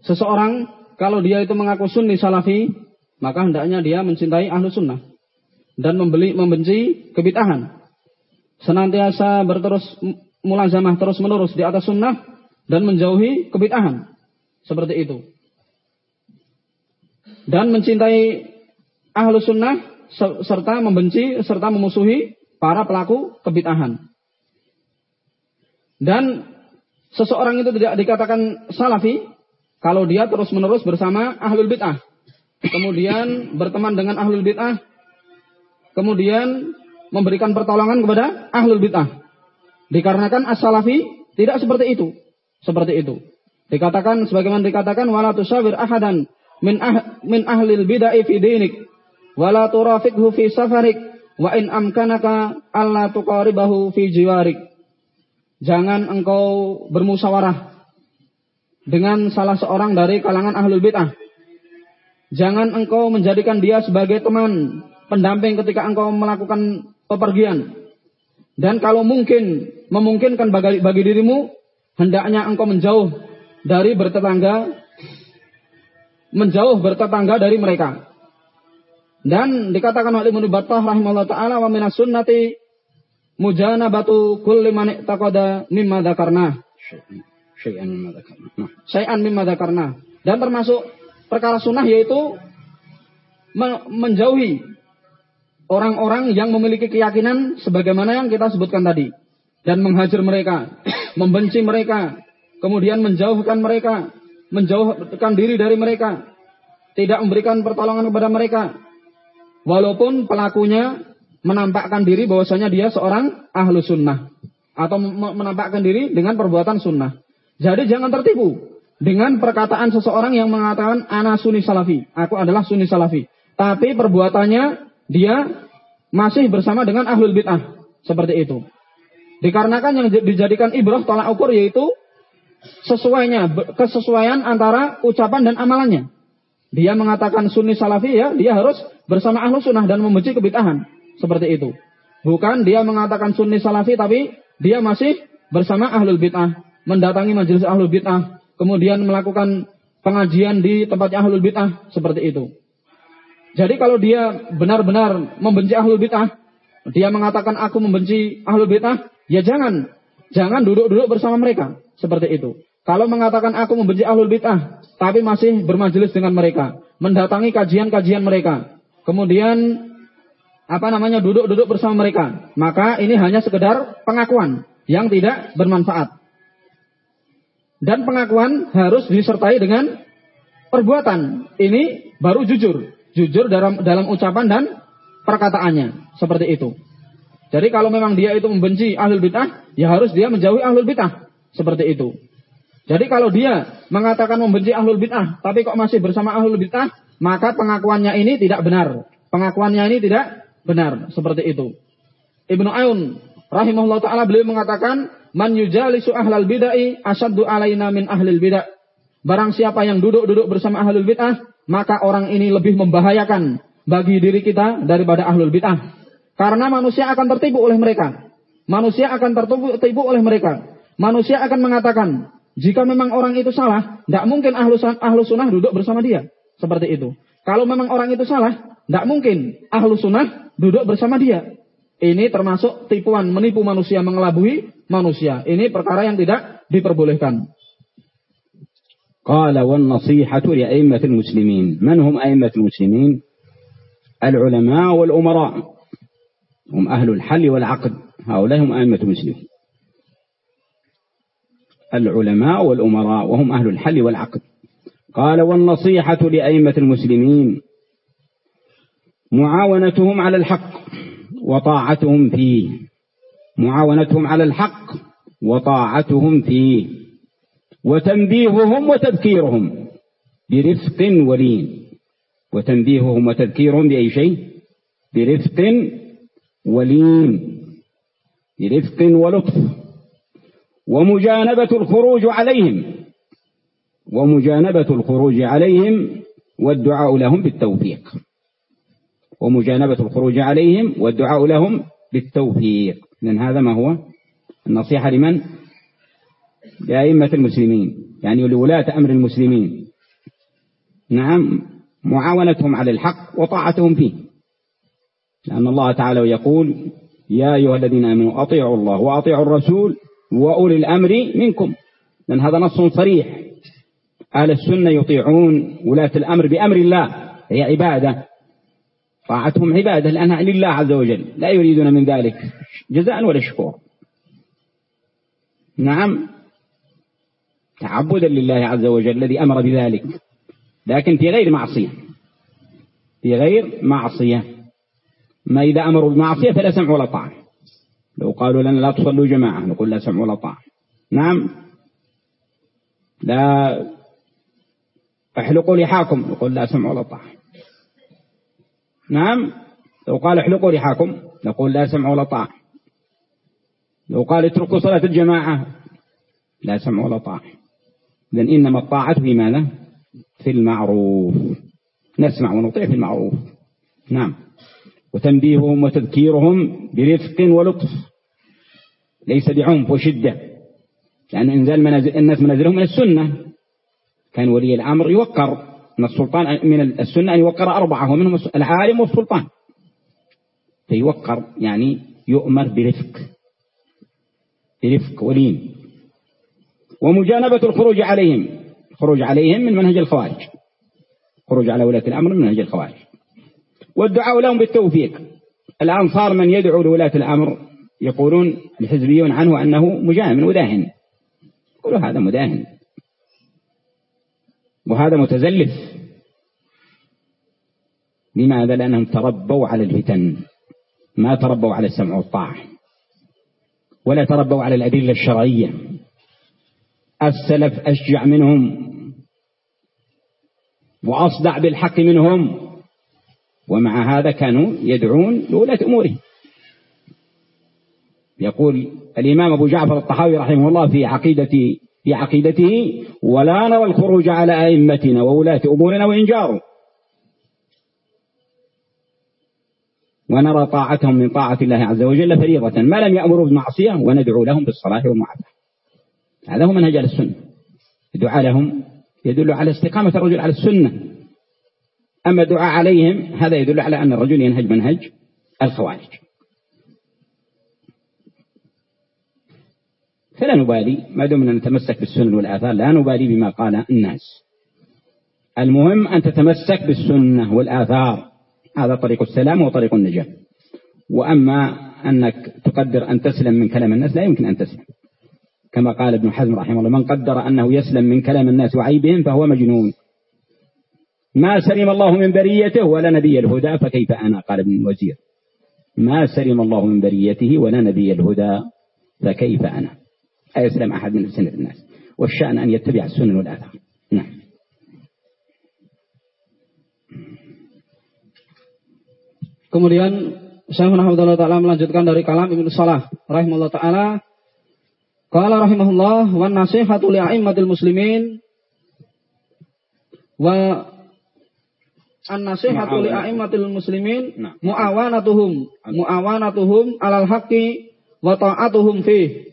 seseorang kalau dia itu mengaku sunni salafi, maka hendaknya dia mencintai ahlu sunnah dan membeli membenci kebitahan. Senantiasa berterus mulazamah terus menerus di atas sunnah dan menjauhi kebitahan. Seperti itu. Dan mencintai ahlu sunnah serta membenci serta memusuhi para pelaku kebitahan. Dan seseorang itu tidak dikatakan salafi kalau dia terus-menerus bersama ahlul bid'ah. Kemudian berteman dengan ahlul bid'ah. Kemudian memberikan pertolongan kepada ahlul bid'ah. Dikarenakan as-salafi tidak seperti itu. Seperti itu. Dikatakan sebagaimana dikatakan wala tusawir ahadan min ah, min ahlil bid'ah fi dinik wala turafiqhu fi safarik wa in amkanaka alla tuqaribahu fi jiwarik jangan engkau bermusyawarah dengan salah seorang dari kalangan ahlul bid'ah. Jangan engkau menjadikan dia sebagai teman pendamping ketika engkau melakukan pepergian. Dan kalau mungkin memungkinkan bagi, bagi dirimu, hendaknya engkau menjauh dari bertetangga, menjauh bertetangga dari mereka. Dan dikatakan oleh Ibnu Battah rahimahullah taala wa minas sunnati mujanabatu kulli man taqada mimma dzakarna. Syai'an mimma dzakarna. Nah. Syai'an mimma dzakarna. Dan termasuk perkara sunnah yaitu menjauhi orang-orang yang memiliki keyakinan sebagaimana yang kita sebutkan tadi dan menghajar mereka, membenci mereka, kemudian menjauhkan mereka, menjauhkan diri dari mereka, tidak memberikan pertolongan kepada mereka. Walaupun pelakunya menampakkan diri bahwasanya dia seorang ahlu sunnah atau menampakkan diri dengan perbuatan sunnah. Jadi jangan tertipu dengan perkataan seseorang yang mengatakan ana sunni salafi, aku adalah sunni salafi. Tapi perbuatannya dia masih bersama dengan ahlul bid'ah seperti itu. Dikarenakan yang dijadikan ibrah tolak ukur yaitu sesuainya kesesuaian antara ucapan dan amalannya. Dia mengatakan sunni salafi ya, dia harus bersama ahlu sunnah dan membenci kebid'ahan. Seperti itu. Bukan dia mengatakan sunni salafi tapi dia masih bersama ahlul bid'ah. Mendatangi majelis ahlul bid'ah. Kemudian melakukan pengajian di tempatnya ahlul bid'ah. Seperti itu. Jadi kalau dia benar-benar membenci ahlul bid'ah. dia mengatakan aku membenci ahlul bid'ah, ya jangan. Jangan duduk-duduk bersama mereka. Seperti itu. Kalau mengatakan aku membenci ahlul bid'ah, tapi masih bermajelis dengan mereka. Mendatangi kajian-kajian mereka. Kemudian, apa namanya, duduk-duduk bersama mereka. Maka ini hanya sekedar pengakuan yang tidak bermanfaat. Dan pengakuan harus disertai dengan perbuatan. Ini baru jujur. Jujur dalam dalam ucapan dan perkataannya. Seperti itu. Jadi kalau memang dia itu membenci ahlul bid'ah, ya harus dia menjauhi ahlul bid'ah. Seperti itu. Jadi kalau dia mengatakan membenci ahlul bid'ah, tapi kok masih bersama ahlul bid'ah, maka pengakuannya ini tidak benar. Pengakuannya ini tidak benar. Seperti itu. Ibnu Ayun rahimahullah taala beliau mengatakan, "Man yujalisu ahlal bid'ah asaddu alaina min ahlil bid'ah." Barang siapa yang duduk-duduk bersama ahlul bid'ah, maka orang ini lebih membahayakan bagi diri kita daripada ahlul bid'ah. Karena manusia akan tertipu oleh mereka. Manusia akan tertipu oleh mereka. Manusia akan mengatakan, jika memang orang itu salah, tidak mungkin ahlu, ahlu sunnah duduk bersama dia. Seperti itu. Kalau memang orang itu salah, tidak mungkin ahlu sunnah duduk bersama dia. Ini termasuk tipuan, menipu manusia, mengelabui manusia. Ini perkara yang tidak diperbolehkan. قال والنصيحة لأئمة المسلمين من هم أئمة المسلمين العلماء والأمراء هم أهل الحل والعقد هؤلاء هم أئمة المسلمين العلماء والأمراء وهم أهل الحل والعقد قال والنصيحة لأئمة المسلمين معاونتهم على الحق وطاعتهم فيه. معاونتهم على الحق وطاعتهم فيه. وتنبيههم وتذكيرهم برفق ولين. وتنبيههم وتذكيرهم بأي شيء؟ برفق ولين. برفق ولطف. ومجانبة الخروج عليهم. ومجانبة الخروج عليهم والدعاء لهم بالتوفيق. ومجانبة الخروج عليهم والدعاء لهم بالتوفيق. لأن هذا ما هو؟ النصيحة لمن؟ لأئمة المسلمين يعني لولاة أمر المسلمين. نعم معاونتهم على الحق وطاعتهم فيه. لأن الله تعالى يقول يا أيها الذين آمنوا أطيعوا الله وأطيعوا الرسول وأولي الأمر منكم. لأن هذا نص صريح. أهل السنة يطيعون ولاة الأمر بأمر الله هي عبادة. طاعتهم عبادة لأنها لله عز وجل. لا يريدون من ذلك جزاء ولا شكور. نعم تعبدا لله عز وجل الذي أمر بذلك لكن في غير معصية. في غير معصية. ما إذا أمروا بمعصية فلا سمع ولا طاعة. لو قالوا لنا لا تصلوا جماعة نقول لا سمع ولا طاعة. نعم لا احلقوا لحاكم نقول لا سمع ولا طاعة. نعم. لو قال احلقوا لحاكم نقول لا سمع ولا طاعة. لو قال اتركوا صلاة الجماعة. لا سمع ولا طاعة. إذن إنما الطاعة في ماذا؟ في المعروف. نسمع ونطيع في المعروف. نعم. وتنبيههم وتذكيرهم برفق ولطف. ليس بعنف وشدة. لأن إنزال منازل الناس منازلهم من السنة. كان ولي الأمر يوقر. من السلطان من السنة أن يوقر أربعة ومنهم العالم والسلطان. فيوقر يعني يؤمر برفق. برفق ولين. ومجانبة الخروج عليهم. الخروج عليهم من منهج الخوارج. خروج على ولاة الأمر من منهج الخوارج. والدعاء لهم بالتوفيق. الآن صار من يدعو لولاة الأمر يقولون الحزبيون عنه أنه مجامل مداهن. يقولوا هذا مداهن. وهذا متزلف. لماذا؟ لأنهم تربوا على الفتن. ما تربوا على السمع والطاعة. ولا تربوا على الأدلة الشرعية. السلف أشجع منهم. وأصدع بالحق منهم. ومع هذا كانوا يدعون لولاة أمورهم. يقول الإمام أبو جعفر الطحاوي رحمه الله في عقيدة في عقيدته ولا نرى الخروج على أئمتنا وولاة أمورنا وإن جاروا. ونرى طاعتهم من طاعة الله عز وجل فريضة. ما لم يأمروا بالمعصية وندعو لهم بالصلاة والمعافاة. هذا هو منهج السنة. الدعاء لهم يدل على استقامة الرجل على السنة. أما الدعاء عليهم هذا يدل على أن الرجل ينهج منهج الخوارج. فلا نبالي ما دمنا نتمسك بالسنن والآثار لا نبالي بما قال الناس. المهم أن تتمسك بالسنة والآثار. هذا طريق السلام وطريق النجاة. وأما أنك تقدر أن تسلم من كلام الناس لا يمكن أن تسلم. كما قال ابن حزم رحمه الله من قدر أنه يسلم من كلام الناس وعيبهم فهو مجنون. ما سلم الله من بريته ولا نبي الهدى فكيف أنا؟ قال ابن الوزير. ما سلم الله من بريته ولا نبي الهدى فكيف أنا؟ أيسلم أحد من سنة الناس والشأن أن يتبع السنن والآثار نعم Kemudian Syekh Muhammad Ta'ala melanjutkan dari kalam Ibnu Salah rahimahullah taala Qala rahimahullah wan nasihatu li a'immatil muslimin wa an nasihatu li a'immatil muslimin nah. muawanatuhum muawanatuhum alal haqqi wa ta'atuhum fi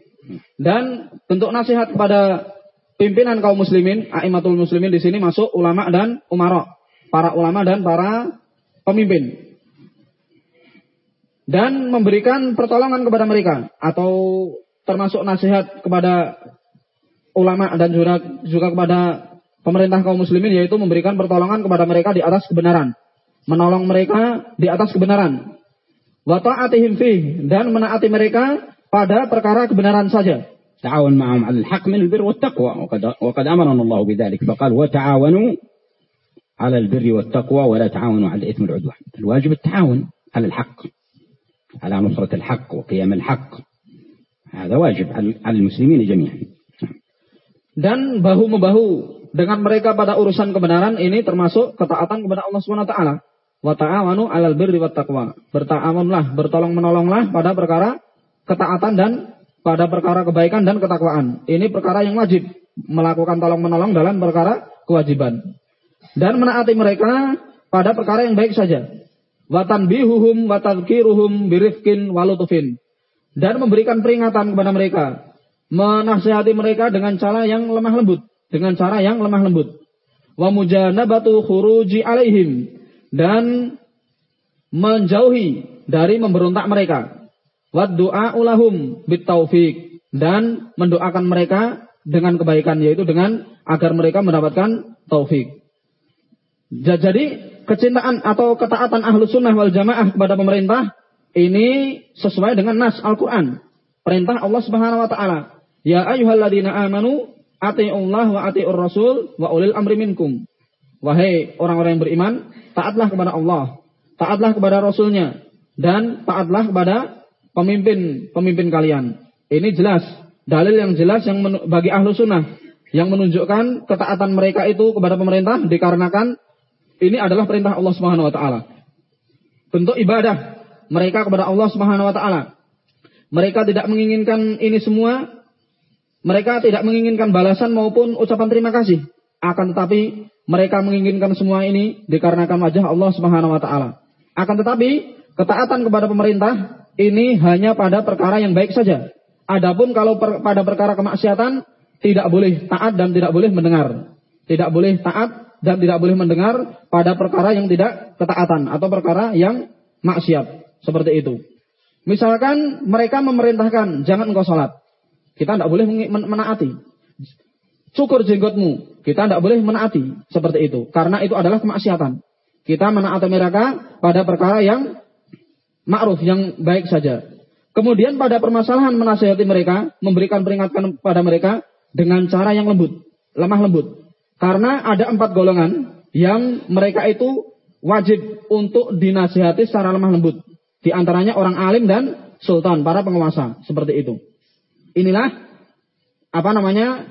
dan bentuk nasihat kepada pimpinan kaum muslimin a'immatul muslimin di sini masuk ulama dan umara. Para ulama dan para pemimpin. Dan memberikan pertolongan kepada mereka. Atau termasuk nasihat kepada ulama dan juga, juga kepada pemerintah kaum muslimin yaitu memberikan pertolongan kepada mereka di atas kebenaran, menolong mereka di atas kebenaran. Wa ta'atihim dan menaati mereka pada perkara kebenaran saja. تعاون معهم على الحق من البر والتقوى وقد, وقد أمرنا الله بذلك فقال وتعاونوا على البر والتقوى ولا تعاونوا على الإثم والعدوان الواجب التعاون على الحق على نصرة الحق وقيام الحق هذا واجب على المسلمين جميعا dan bahu membahu dengan mereka pada urusan kebenaran ini termasuk ketaatan kepada Allah Subhanahu wa taala. Wa ta'awanu 'alal birri wat taqwa. Berta'awunlah, bertolong menolonglah pada perkara ketaatan dan pada perkara kebaikan dan ketakwaan. Ini perkara yang wajib. Melakukan tolong menolong dalam perkara kewajiban. Dan menaati mereka pada perkara yang baik saja. Watan bihuhum watadkiruhum birifkin walutufin dan memberikan peringatan kepada mereka. Menasihati mereka dengan cara yang lemah lembut. Dengan cara yang lemah lembut. Wa mujanabatu khuruji alaihim. Dan menjauhi dari memberontak mereka wa du'a ulahum bitaufik dan mendoakan mereka dengan kebaikan yaitu dengan agar mereka mendapatkan taufik jadi kecintaan atau ketaatan ahlu sunnah wal jamaah kepada pemerintah ini sesuai dengan nas Al-Quran. Perintah Allah Subhanahu Wa Taala. Ya ayyuhalladzina amanu ati'ullah wa ati'ur rasul wa ulil amri minkum. Wahai orang-orang yang beriman, taatlah kepada Allah, taatlah kepada Rasulnya, dan taatlah kepada pemimpin-pemimpin kalian. Ini jelas, dalil yang jelas yang bagi ahlu sunnah, yang menunjukkan ketaatan mereka itu kepada pemerintah dikarenakan ini adalah perintah Allah Subhanahu wa taala. Bentuk ibadah mereka kepada Allah Subhanahu wa taala. Mereka tidak menginginkan ini semua. Mereka tidak menginginkan balasan maupun ucapan terima kasih. Akan tetapi mereka menginginkan semua ini dikarenakan wajah Allah Subhanahu wa taala. Akan tetapi ketaatan kepada pemerintah ini hanya pada perkara yang baik saja. Adapun kalau per, pada perkara kemaksiatan tidak boleh taat dan tidak boleh mendengar. Tidak boleh taat dan tidak boleh mendengar pada perkara yang tidak ketaatan atau perkara yang maksiat seperti itu. Misalkan mereka memerintahkan jangan engkau sholat, kita tidak boleh menaati. Cukur jenggotmu, kita tidak boleh menaati seperti itu, karena itu adalah kemaksiatan. Kita menaati mereka pada perkara yang ma'ruf, yang baik saja. Kemudian pada permasalahan menasihati mereka, memberikan peringatan pada mereka dengan cara yang lembut, lemah lembut. Karena ada empat golongan yang mereka itu wajib untuk dinasihati secara lemah lembut. Di antaranya orang alim dan sultan, para penguasa. Seperti itu. Inilah apa namanya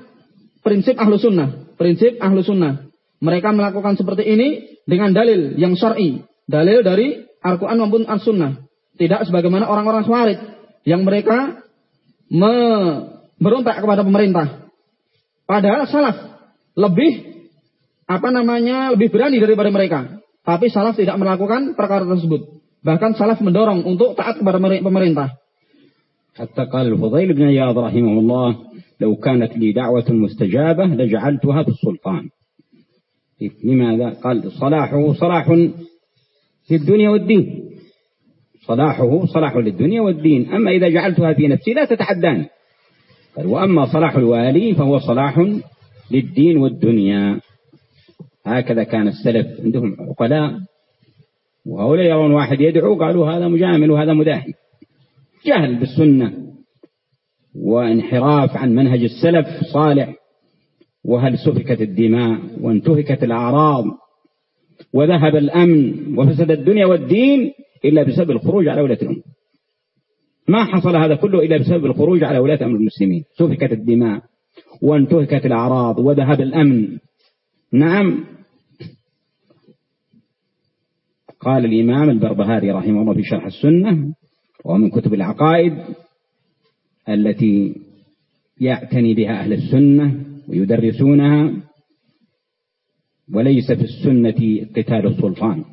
prinsip ahlu sunnah. Prinsip ahlu sunnah. Mereka melakukan seperti ini dengan dalil yang syar'i. Dalil dari Al-Quran maupun Al-Sunnah. Tidak sebagaimana orang-orang khawarij yang mereka memberontak kepada pemerintah. Padahal salaf lebih apa namanya lebih berani daripada mereka. Tapi salaf tidak melakukan perkara tersebut. Bahkan salaf mendorong untuk taat kepada pemerintah. حتى قال الفضيل بن عياض رحمه الله لو كانت لي دعوة مستجابة لجعلتها في السلطان لماذا؟ قال صلاحه صلاح للدنيا والدين صلاحه صلاح للدنيا والدين. أما إذا جعلتها في نفسي لا تتحداني. قال وأما صلاح الوالي فهو صلاح للدين والدنيا. هكذا كان السلف عندهم عقلاء وهؤلاء يرون واحد يدعو قالوا هذا مجامل وهذا مداهن جهل بالسنة وانحراف عن منهج السلف صالح. وهل سفكت الدماء وانتهكت الأعراض وذهب الأمن وفسد الدنيا والدين إلا بسبب الخروج على ولاة الأمور ما حصل هذا كله إلا بسبب الخروج على ولاة أمر المسلمين. سفكت الدماء وانتهكت الأعراض وذهب الأمن. نعم. قال الإمام البربهاري رحمه الله في شرح السنة ومن كتب العقائد التي يعتني بها أهل السنة ويدرسونها وليس في السنة قتال السلطان.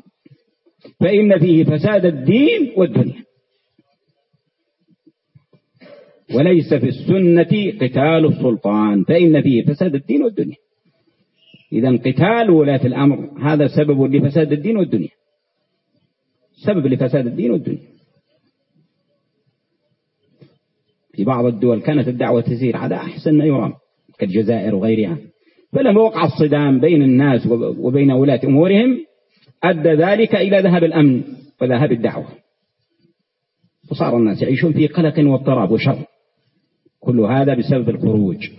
فإن فيه فساد الدين والدنيا. وليس في السنة قتال السلطان فإن فيه فساد الدين والدنيا. إذا قتال ولاة الأمر هذا سبب لفساد الدين والدنيا. سبب لفساد الدين والدنيا. في بعض الدول كانت الدعوة تسير على أحسن ما يرام كالجزائر وغيرها. فلما وقع الصدام بين الناس وبين ولاة أمورهم أدى ذلك إلى ذهاب الأمن وذهاب الدعوة. وصار الناس يعيشون في قلق واضطراب وشر. كل هذا بسبب الخروج.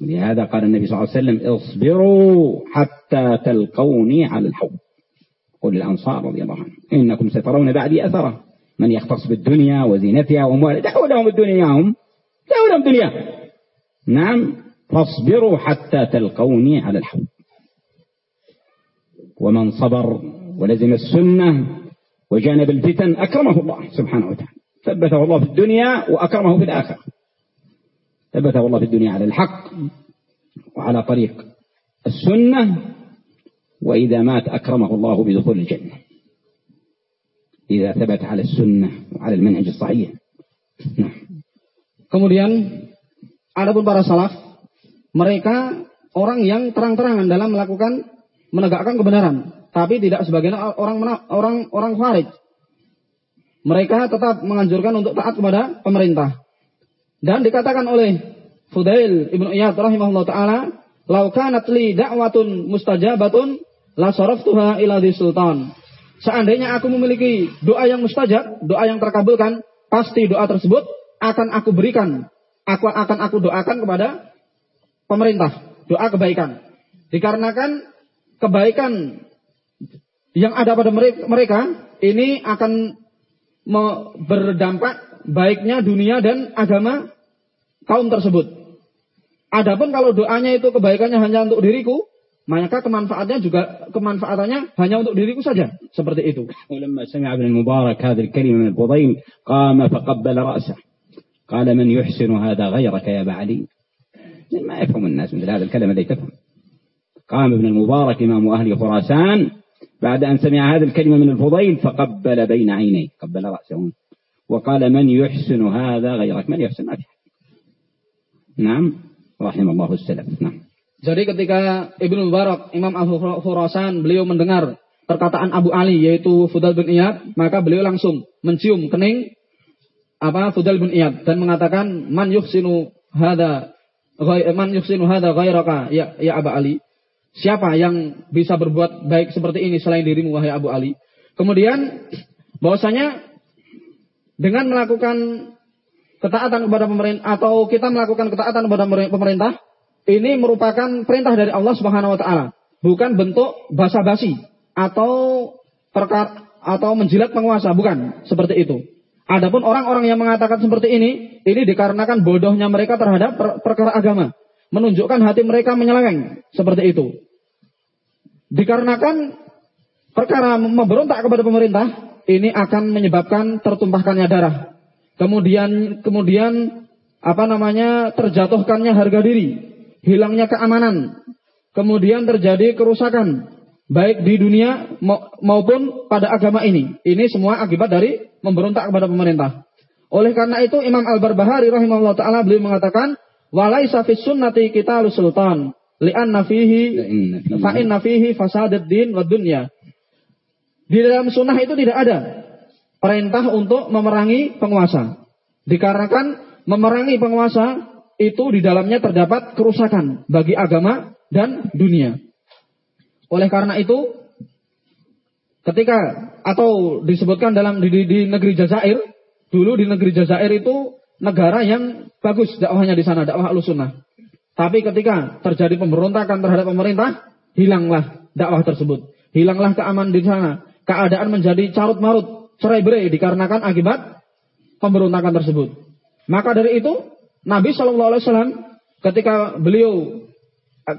لهذا قال النبي صلى الله عليه وسلم اصبروا حتى تلقوني على الحوض. قل الأنصار رضي الله عنهم. إنكم سترون بعدي أثره من يختص بالدنيا وزينتها وأموالها دعوا لهم دنياهم دعوا لهم دنيا نعم فاصبروا حتى تلقوني على الحوض. ومن صبر ولزم السنة وجانب الفتن أكرمه الله سبحانه وتعالى. ثبته الله في الدنيا وأكرمه في الآخرة. ثبته الله في الدنيا على الحق وعلى طريق السنة وإذا مات أكرمه الله بدخول الجنة. إذا ثبت على السنة وعلى المنهج الصحيح. نعم. Kemudian adapun para salaf mereka orang yang terang-terangan dalam melakukan menegakkan kebenaran, tapi tidak sebagian orang orang orang kharij. Mereka tetap menganjurkan untuk taat kepada pemerintah. Dan dikatakan oleh Fudail Ibnu Iyad rahimahullah taala, "Lau kanat li da'watun mustajabatun la saraftuha ila sultan." Seandainya aku memiliki doa yang mustajab, doa yang terkabulkan, pasti doa tersebut akan aku berikan, aku akan aku doakan kepada pemerintah, doa kebaikan. Dikarenakan kebaikan yang ada pada mereka ini akan berdampak baiknya dunia dan agama kaum tersebut. Adapun kalau doanya itu kebaikannya hanya untuk diriku, maka kemanfaatannya juga kemanfaatannya hanya untuk diriku saja seperti itu. ولما سمع ابن المبارك هذه الكلمة من الفضيل قام فقبل رأسه قال من يحسن هذا غيرك يا أبا علي ما يفهم الناس مثل هذا الكلام الذي تفهم قام ابن المبارك إمام أهل خراسان بعد أن سمع هذه الكلمة من الفضيل فقبل بين عينيه قبل رأسه وقال من يحسن هذا غيرك من يحسن ما نعم رحم الله السلف نعم Jadi ketika Ibnu Mubarak, Imam Al-Khurasan, beliau mendengar perkataan Abu Ali yaitu Fudal bin Iyad, maka beliau langsung mencium kening apa Fudal bin Iyad dan mengatakan man yuhsinu hada man yuhsinu hada ghairaka ya ya Abu Ali. Siapa yang bisa berbuat baik seperti ini selain dirimu wahai Abu Ali? Kemudian bahwasanya dengan melakukan ketaatan kepada pemerintah atau kita melakukan ketaatan kepada pemerintah ini merupakan perintah dari Allah Subhanahu wa taala, bukan bentuk basa-basi atau perkara atau menjilat penguasa, bukan seperti itu. Adapun orang-orang yang mengatakan seperti ini, ini dikarenakan bodohnya mereka terhadap per perkara agama, menunjukkan hati mereka menyeleweng seperti itu. Dikarenakan perkara memberontak kepada pemerintah, ini akan menyebabkan tertumpahkannya darah. Kemudian kemudian apa namanya terjatuhkannya harga diri hilangnya keamanan, kemudian terjadi kerusakan baik di dunia maupun pada agama ini. Ini semua akibat dari memberontak kepada pemerintah. Oleh karena itu Imam Al-Barbahari rahimahullah taala beliau mengatakan walaisa fis sunnati qitalu sultan li'anna fihi fa inna fihi fasadad din wa dunya. Di dalam sunnah itu tidak ada perintah untuk memerangi penguasa. Dikarenakan memerangi penguasa itu di dalamnya terdapat kerusakan bagi agama dan dunia. Oleh karena itu, ketika atau disebutkan dalam di, di, di negeri Jazair, dulu di negeri Jazair itu negara yang bagus dakwahnya di sana, dakwah sunnah. Tapi ketika terjadi pemberontakan terhadap pemerintah, hilanglah dakwah tersebut. Hilanglah keamanan di sana. Keadaan menjadi carut marut, cerai berai dikarenakan akibat pemberontakan tersebut. Maka dari itu Nabi Shallallahu Alaihi Wasallam ketika beliau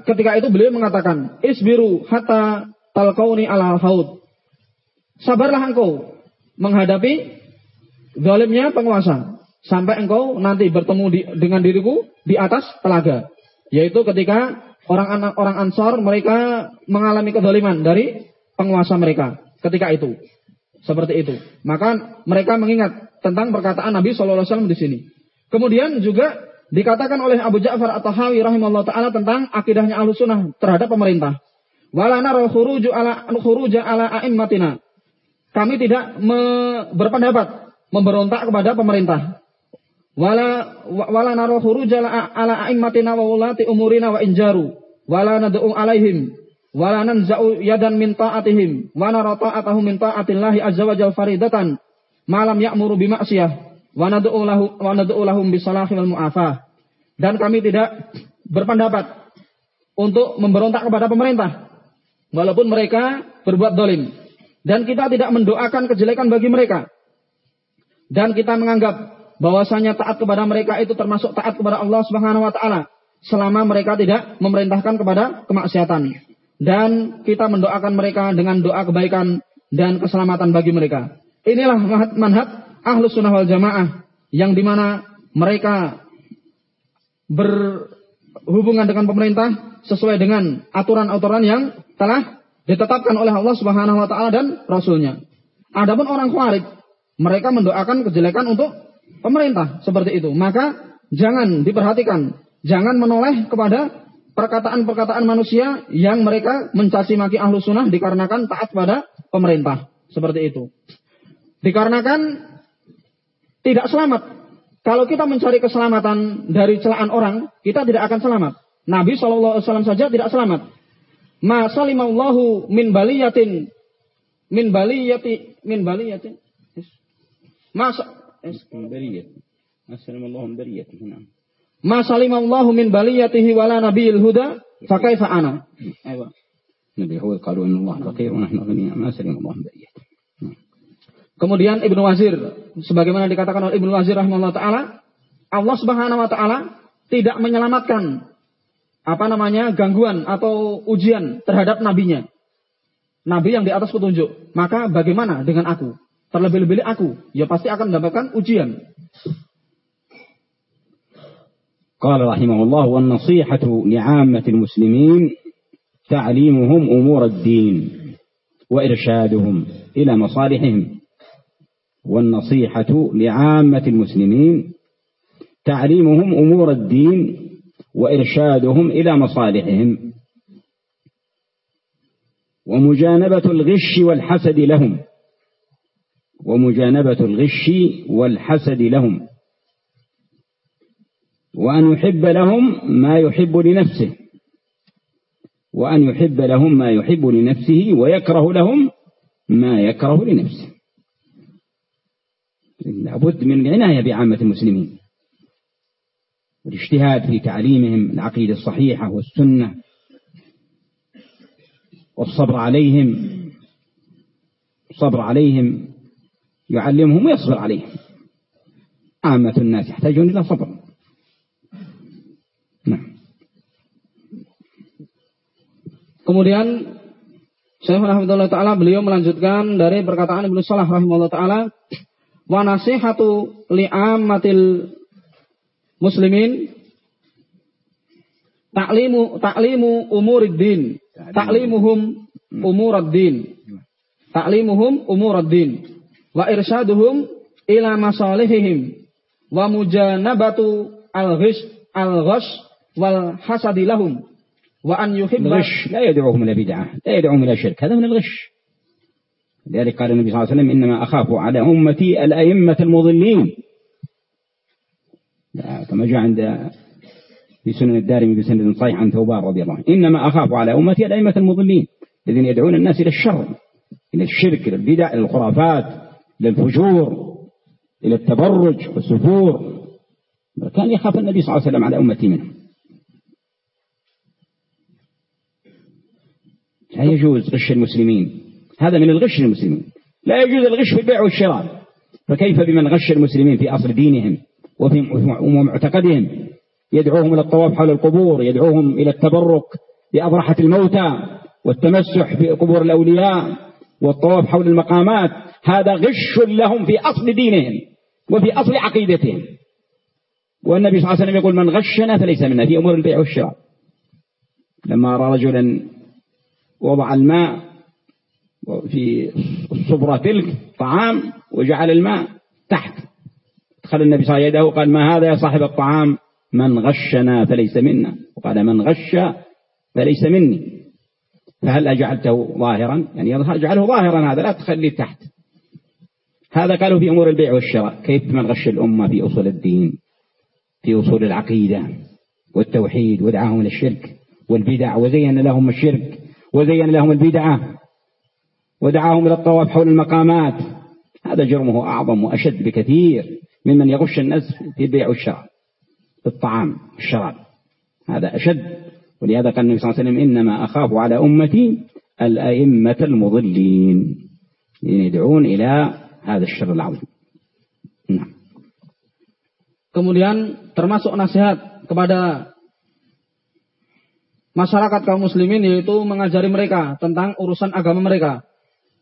ketika itu beliau mengatakan isbiru hatta talqauni ala haud. Sabarlah engkau menghadapi zalimnya penguasa sampai engkau nanti bertemu di, dengan diriku di atas telaga. Yaitu ketika orang anak orang Ansor mereka mengalami kezaliman dari penguasa mereka ketika itu. Seperti itu. Maka mereka mengingat tentang perkataan Nabi Shallallahu Alaihi Wasallam di sini. Kemudian juga dikatakan oleh Abu Ja'far At-Tahawi rahimahullah taala tentang akidahnya Ahlussunnah terhadap pemerintah. Wala nara khuruju ala khuruja ala a'immatina. Kami tidak berpendapat memberontak kepada pemerintah. Wala wala nara khuruja ala, a'immatina wa ulati umurina wa injaru. Wala nad'u alaihim. Wala nanza'u yadan min ta'atihim. Wa nara ta'atahum min ta'atillahi azza wa jal faridatan. Malam ya'muru bima'siyah wa nad'u lahum bisalahi wal mu'afah. Dan kami tidak berpendapat untuk memberontak kepada pemerintah walaupun mereka berbuat dolim. Dan kita tidak mendoakan kejelekan bagi mereka. Dan kita menganggap bahwasanya taat kepada mereka itu termasuk taat kepada Allah Subhanahu wa taala selama mereka tidak memerintahkan kepada kemaksiatan. Dan kita mendoakan mereka dengan doa kebaikan dan keselamatan bagi mereka. Inilah manhat ahlus sunnah wal jamaah yang di mana mereka berhubungan dengan pemerintah sesuai dengan aturan-aturan yang telah ditetapkan oleh Allah Subhanahu wa taala dan rasulnya. Adapun orang khawarij, mereka mendoakan kejelekan untuk pemerintah seperti itu. Maka jangan diperhatikan, jangan menoleh kepada perkataan-perkataan manusia yang mereka mencaci maki ahlu sunnah dikarenakan taat pada pemerintah. Seperti itu. Dikarenakan tidak selamat. Kalau kita mencari keselamatan dari celaan orang, kita tidak akan selamat. Nabi SAW saja tidak selamat. Ma salimallahu min baliyatin min baliyati min baliyatin. Ma baliyat. Ma salimallahu min baliyatihi. Ma salimallahu min baliyatihi wala nabiyil huda fakaifa ana. Ayo. Nabi هو قالوا إن الله فقير ونحن غني ما سلم الله من بليته Kemudian Ibnu Wazir, sebagaimana dikatakan oleh Ibnu Wazir rahimahullah taala, Allah Subhanahu wa taala tidak menyelamatkan apa namanya gangguan atau ujian terhadap nabinya. Nabi yang di atas petunjuk. Maka bagaimana dengan aku? Terlebih-lebih aku, ya pasti akan mendapatkan ujian. قال رحمه الله والنصيحة لعامة المسلمين تعليمهم أمور الدين وإرشادهم إلى مصالحهم والنصيحة لعامة المسلمين تعليمهم أمور الدين وإرشادهم إلى مصالحهم ومجانبة الغش والحسد لهم ومجانبة الغش والحسد لهم. وأن يحب لهم ما يحب لنفسه. وأن يحب لهم ما يحب لنفسه ويكره لهم ما يكره لنفسه. لابد من العناية بعامة المسلمين. والاجتهاد في تعليمهم العقيدة الصحيحة والسنة. والصبر عليهم. الصبر عليهم. يعلمهم ويصبر عليهم عامة الناس يحتاجون إلى صبر نعم Kemudian Syekh rahimahullah taala beliau melanjutkan dari perkataan Ibnu Salah rahimahullah taala wa nasihatu li'ammatil muslimin taklimu taklimu umuriddin taklimuhum umuraddin taklimuhum umuraddin wa irsyaduhum ila masalihihim. Wa mujanabatu al-ghish al-ghash wal hasadi lahum. Wa an yuhibba الغش لا يدعوهم إلى بدعة لا يدعوهم إلى شرك هذا من الغش لذلك قال النبي صلى الله عليه وسلم إنما أخاف على أمتي الأئمة المضلين كما جاء عند في سنن الدارمي بسند صحيح عن ثوبان رضي الله عنه إنما أخاف على أمتي الأئمة المضلين الذين يدعون الناس إلى الشر إلى الشرك إلى البدع إلى الخرافات إلى الفجور إلى التبرج والسفور. كان يخاف النبي صلى الله عليه وسلم على أمتي منهم. لا يجوز غش المسلمين. هذا من الغش المسلمين. لا يجوز الغش في البيع والشراء. فكيف بمن غش المسلمين في أصل دينهم وفي معتقدهم؟ يدعوهم إلى الطواف حول القبور يدعوهم إلى التبرك بأضرحة الموتى والتمسح بقبور الأولياء والطواف حول المقامات. هذا غش لهم في أصل دينهم وفي أصل عقيدتهم. والنبي صلى الله عليه وسلم يقول من غشنا فليس منا. في أمور البيع والشراء. لما أرى رجلا وضع الماء في الصبرة تلك طعام وجعل الماء تحت. دخل النبي صلى الله عليه وسلم يده وقال ما هذا يا صاحب الطعام؟ من غشنا فليس منا. وقال من غش فليس مني. فهل أجعلته ظاهرا؟ يعني اجعله ظاهرا هذا لا تخليه تحت. هذا قالوا في أمور البيع والشراء. كيف من غش الأمة في أصول الدين في أصول العقيدة والتوحيد ودعاهم إلى الشرك والبدع وزين لهم الشرك وزين لهم البدعة ودعاهم إلى الطواف حول المقامات. هذا جرمه أعظم وأشد بكثير ممن يغش الناس في البيع والشراء في الطعام والشراب هذا أشد. ولهذا قال النبي صلى الله عليه وسلم إنما أخاف على أمتي الأئمة المضلين. يدعون إلى هذا الشر العظيم نعم Kemudian termasuk nasihat kepada masyarakat kaum muslimin yaitu mengajari mereka tentang urusan agama mereka.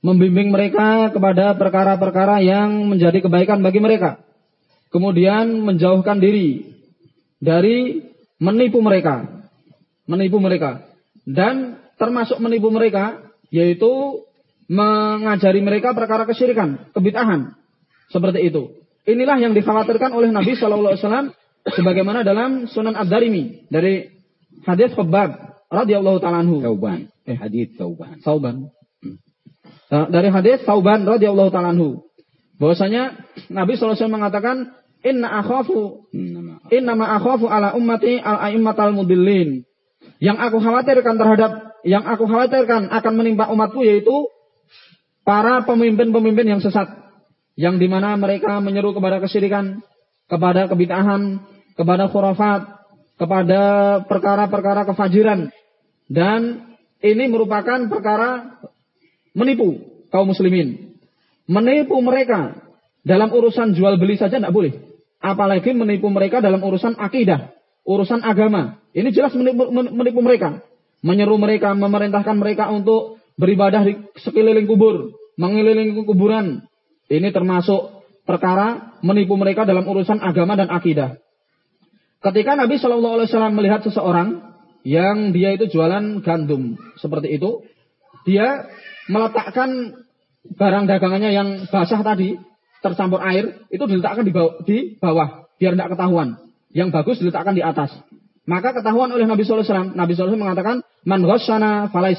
Membimbing mereka kepada perkara-perkara yang menjadi kebaikan bagi mereka. Kemudian menjauhkan diri dari menipu mereka. Menipu mereka. Dan termasuk menipu mereka yaitu mengajari mereka perkara kesyirikan, kebitahan. Seperti itu. Inilah yang dikhawatirkan oleh Nabi Shallallahu Alaihi Wasallam sebagaimana dalam Sunan Ad-Darimi dari hadis Khabbab radhiyallahu taala anhu. Tauban. Eh, hadis Tauban. Tauban. Hmm. Dari hadis Tauban radhiyallahu taala anhu. Bahwasanya Nabi Shallallahu Alaihi Wasallam mengatakan Inna akhafu Inna ma akhafu ala ummati al aimmatal mudillin. Yang aku khawatirkan terhadap yang aku khawatirkan akan menimpa umatku yaitu para pemimpin-pemimpin yang sesat yang di mana mereka menyeru kepada kesyirikan, kepada kebitahan, kepada khurafat, kepada perkara-perkara kefajiran dan ini merupakan perkara menipu kaum muslimin. Menipu mereka dalam urusan jual beli saja tidak boleh apalagi menipu mereka dalam urusan akidah, urusan agama. Ini jelas menipu, menipu mereka. Menyeru mereka, memerintahkan mereka untuk beribadah di sekeliling kubur, mengelilingi kuburan. Ini termasuk perkara menipu mereka dalam urusan agama dan akidah. Ketika Nabi Shallallahu Alaihi Wasallam melihat seseorang yang dia itu jualan gandum seperti itu, dia meletakkan barang dagangannya yang basah tadi tercampur air itu diletakkan di bawah, di bawah biar tidak ketahuan. Yang bagus diletakkan di atas. Maka ketahuan oleh Nabi Sallallahu Alaihi Wasallam. Nabi Sallallahu Alaihi Wasallam mengatakan,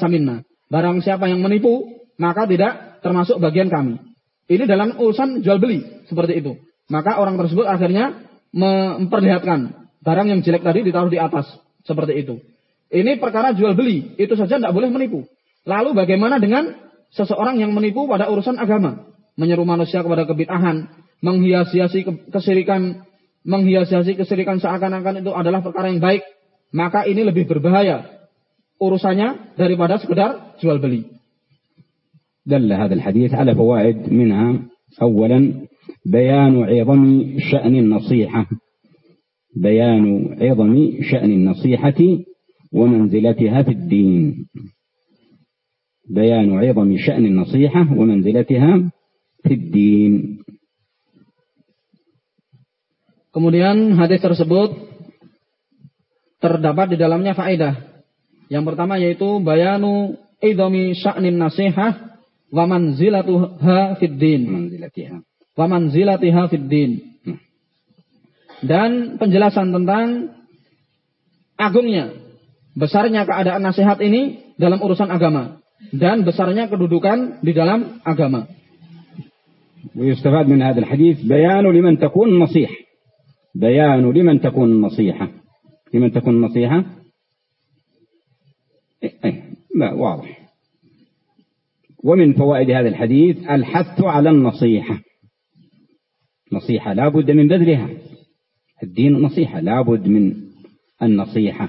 "Man minna." Barang siapa yang menipu, maka tidak termasuk bagian kami. Ini dalam urusan jual beli seperti itu. Maka orang tersebut akhirnya memperlihatkan barang yang jelek tadi ditaruh di atas seperti itu. Ini perkara jual beli, itu saja tidak boleh menipu. Lalu bagaimana dengan seseorang yang menipu pada urusan agama? menyeru manusia kepada kebitahan, menghiasi-hiasi kesirikan, menghiasi-hiasi kesirikan seakan-akan itu adalah perkara yang baik, maka ini lebih berbahaya urusannya daripada sekedar jual beli. دل هذا الحديث على فوائد منها أولا بيان عظم شأن النصيحة بيان عظم شأن النصيحة ومنزلتها في الدين بيان عظم شأن النصيحة ومنزلتها fiddin. Kemudian hadis tersebut terdapat di dalamnya faedah. Yang pertama yaitu bayanu idami sya'nin nasihah wa manzilatuha fid din. Manzilatiha. Wa manzilatiha fid din. Hmm. Dan penjelasan tentang agungnya, besarnya keadaan nasihat ini dalam urusan agama dan besarnya kedudukan di dalam agama. ويستفاد من هذا الحديث بيان لمن تكون النصيحة بيان لمن تكون النصيحة لمن تكون النصيحة إيه إيه واضح. ومن فوائد هذا الحديث الحث على النصيحة. نصيحة لا بد من بذلها. الدين نصيحة لا بد من النصيحة.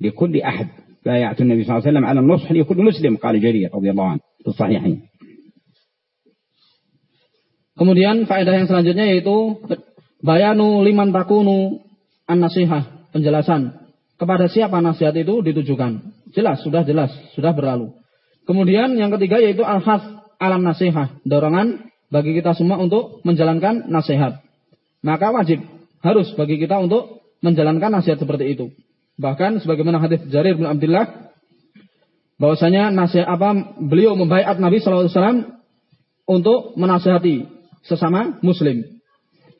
لكل أحد. بايعت النبي صلى الله عليه وسلم على النصح لكل مسلم قال جرير رضي الله عنه في الصحيحين. Kemudian faedah yang selanjutnya yaitu bayanu liman takunu an-nasihah, penjelasan. Kepada siapa nasihat itu ditujukan? Jelas, sudah jelas, sudah berlalu. Kemudian yang ketiga yaitu al-has alam nasihat, dorongan bagi kita semua untuk menjalankan nasihat. Maka wajib harus bagi kita untuk menjalankan nasihat seperti itu. Bahkan sebagaimana hadis Jarir bin Abdullah bahwasanya nasihat apa beliau membaiat Nabi sallallahu alaihi wasallam untuk menasihati sesama muslim.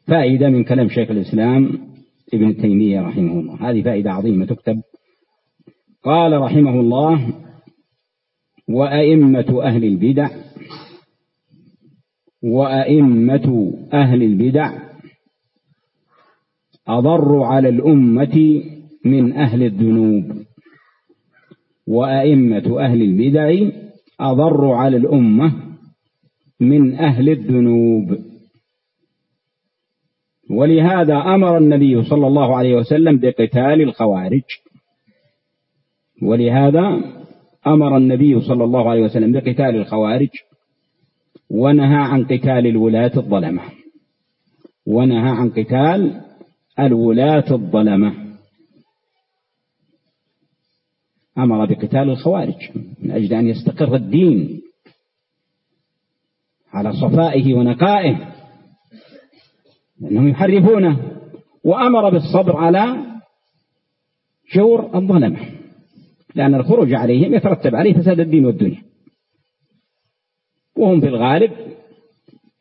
Faidah min kalam Syekhul Islam ابن تيمية رحمه الله. هذه فائدة عظيمة تكتب. قال رحمه الله وأئمة أهل البدع وأئمة أهل البدع أضر على الأمة من أهل الذنوب وأئمة أهل البدع أضر على الأمة من أهل الذنوب. ولهذا أمر النبي صلى الله عليه وسلم بقتال الخوارج. ولهذا أمر النبي صلى الله عليه وسلم بقتال الخوارج ونهى عن قتال الولاة الظلمة. ونهى عن قتال الولاة الظلمة. أمر بقتال الخوارج من أجل أن يستقر الدين على صفائه ونقائه. لأنهم يحرفونه. وأمر بالصبر على شور الظلمة لأن الخروج عليهم يترتب عليه فساد الدين والدنيا. وهم في الغالب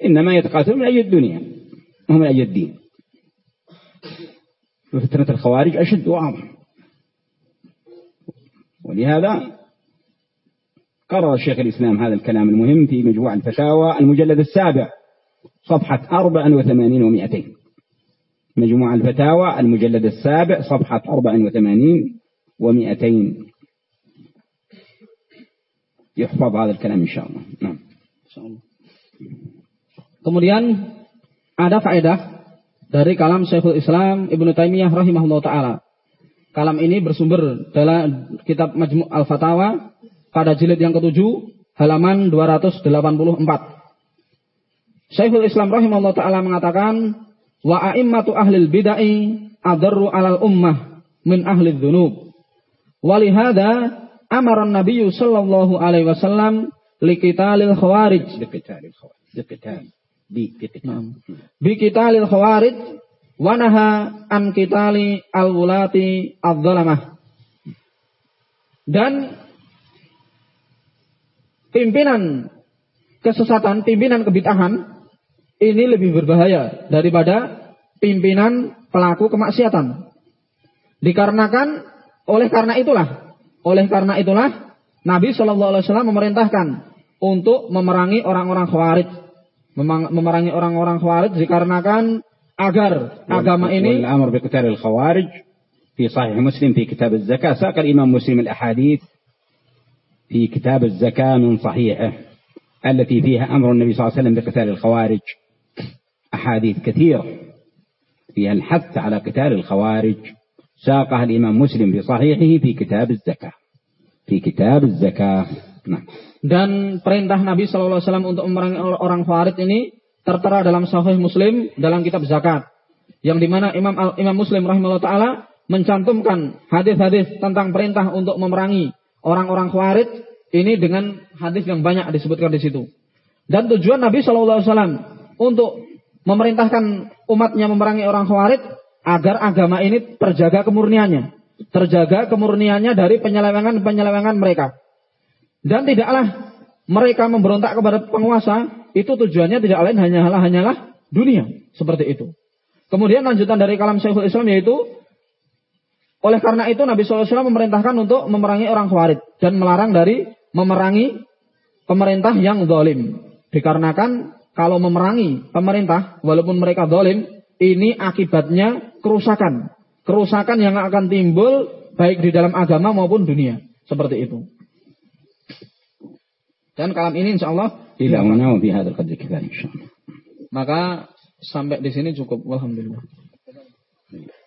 إنما يتقاتلون من أجل الدنيا وهم من أجل الدين. وفتنة الخوارج أشد وأعظم. ولهذا قرر الشيخ الإسلام هذا الكلام المهم في مجموع الفتاوى المجلد السابع. صفحة أربع وثمانين ومائتين مجموع الفتاوى المجلد السابع صفحة أربع وثمانين ومائتين يحفظ هذا الكلام إن شاء الله نعم Kemudian ada faedah dari kalam Syekhul Islam Ibnu Taimiyah rahimahullah taala. Kalam ini bersumber dalam kitab Majmu' Al-Fatawa pada jilid yang ketujuh halaman 284. Syekhul Islam rahimahullah taala mengatakan wa a'immatu ahlil bid'ah adarru 'alal ummah min ahli dzunub. Walihada amara Nabi sallallahu alaihi wasallam liqitalil khawarij. Liqitalil khawarij. Liqital. Bi biqital. Biqitalil khawarij wa naha an qitali al-wulati adz-dzalamah. Dan pimpinan kesesatan, pimpinan kebitahan ini lebih berbahaya daripada pimpinan pelaku kemaksiatan. Dikarenakan oleh karena itulah, oleh karena itulah Nabi Shallallahu Alaihi Wasallam memerintahkan untuk memerangi orang-orang khawarij, memerangi orang-orang khawarij dikarenakan agar agama ini. Al-amr biqital al-khawarij في صحيح مسلم في كتاب الزكاة ساق الإمام مسلم الأحاديث في كتاب الزكاة من صحيحه التي فيها أمر النبي صلى الله عليه وسلم بقتال الخوارج أحاديث كثيرة فيها الحث على قتال الخوارج ساقها الإمام مسلم في صحيحه في كتاب الزكاة في كتاب الزكاة نعم dan perintah Nabi Shallallahu Alaihi Wasallam untuk memerangi orang Khawarij ini tertera dalam Sahih Muslim dalam kitab zakat yang dimana Imam Imam Muslim rahimahullah taala mencantumkan hadis-hadis tentang perintah untuk memerangi orang-orang Khawarij ini dengan hadis yang banyak disebutkan di situ. Dan tujuan Nabi Shallallahu Alaihi Wasallam untuk memerintahkan umatnya memerangi orang Khawarij agar agama ini terjaga kemurniannya, terjaga kemurniannya dari penyelewengan-penyelewengan mereka. Dan tidaklah mereka memberontak kepada penguasa, itu tujuannya tidak lain hanyalah hanyalah dunia, seperti itu. Kemudian lanjutan dari kalam Syekhul Islam yaitu oleh karena itu Nabi SAW memerintahkan untuk memerangi orang Khawarij dan melarang dari memerangi pemerintah yang zalim. Dikarenakan kalau memerangi pemerintah, walaupun mereka dolim, ini akibatnya kerusakan. Kerusakan yang akan timbul baik di dalam agama maupun dunia. Seperti itu. Dan kalam ini insya Allah tidak mengenal bihadal qadri kita insya Maka sampai di sini cukup. Alhamdulillah. Iya.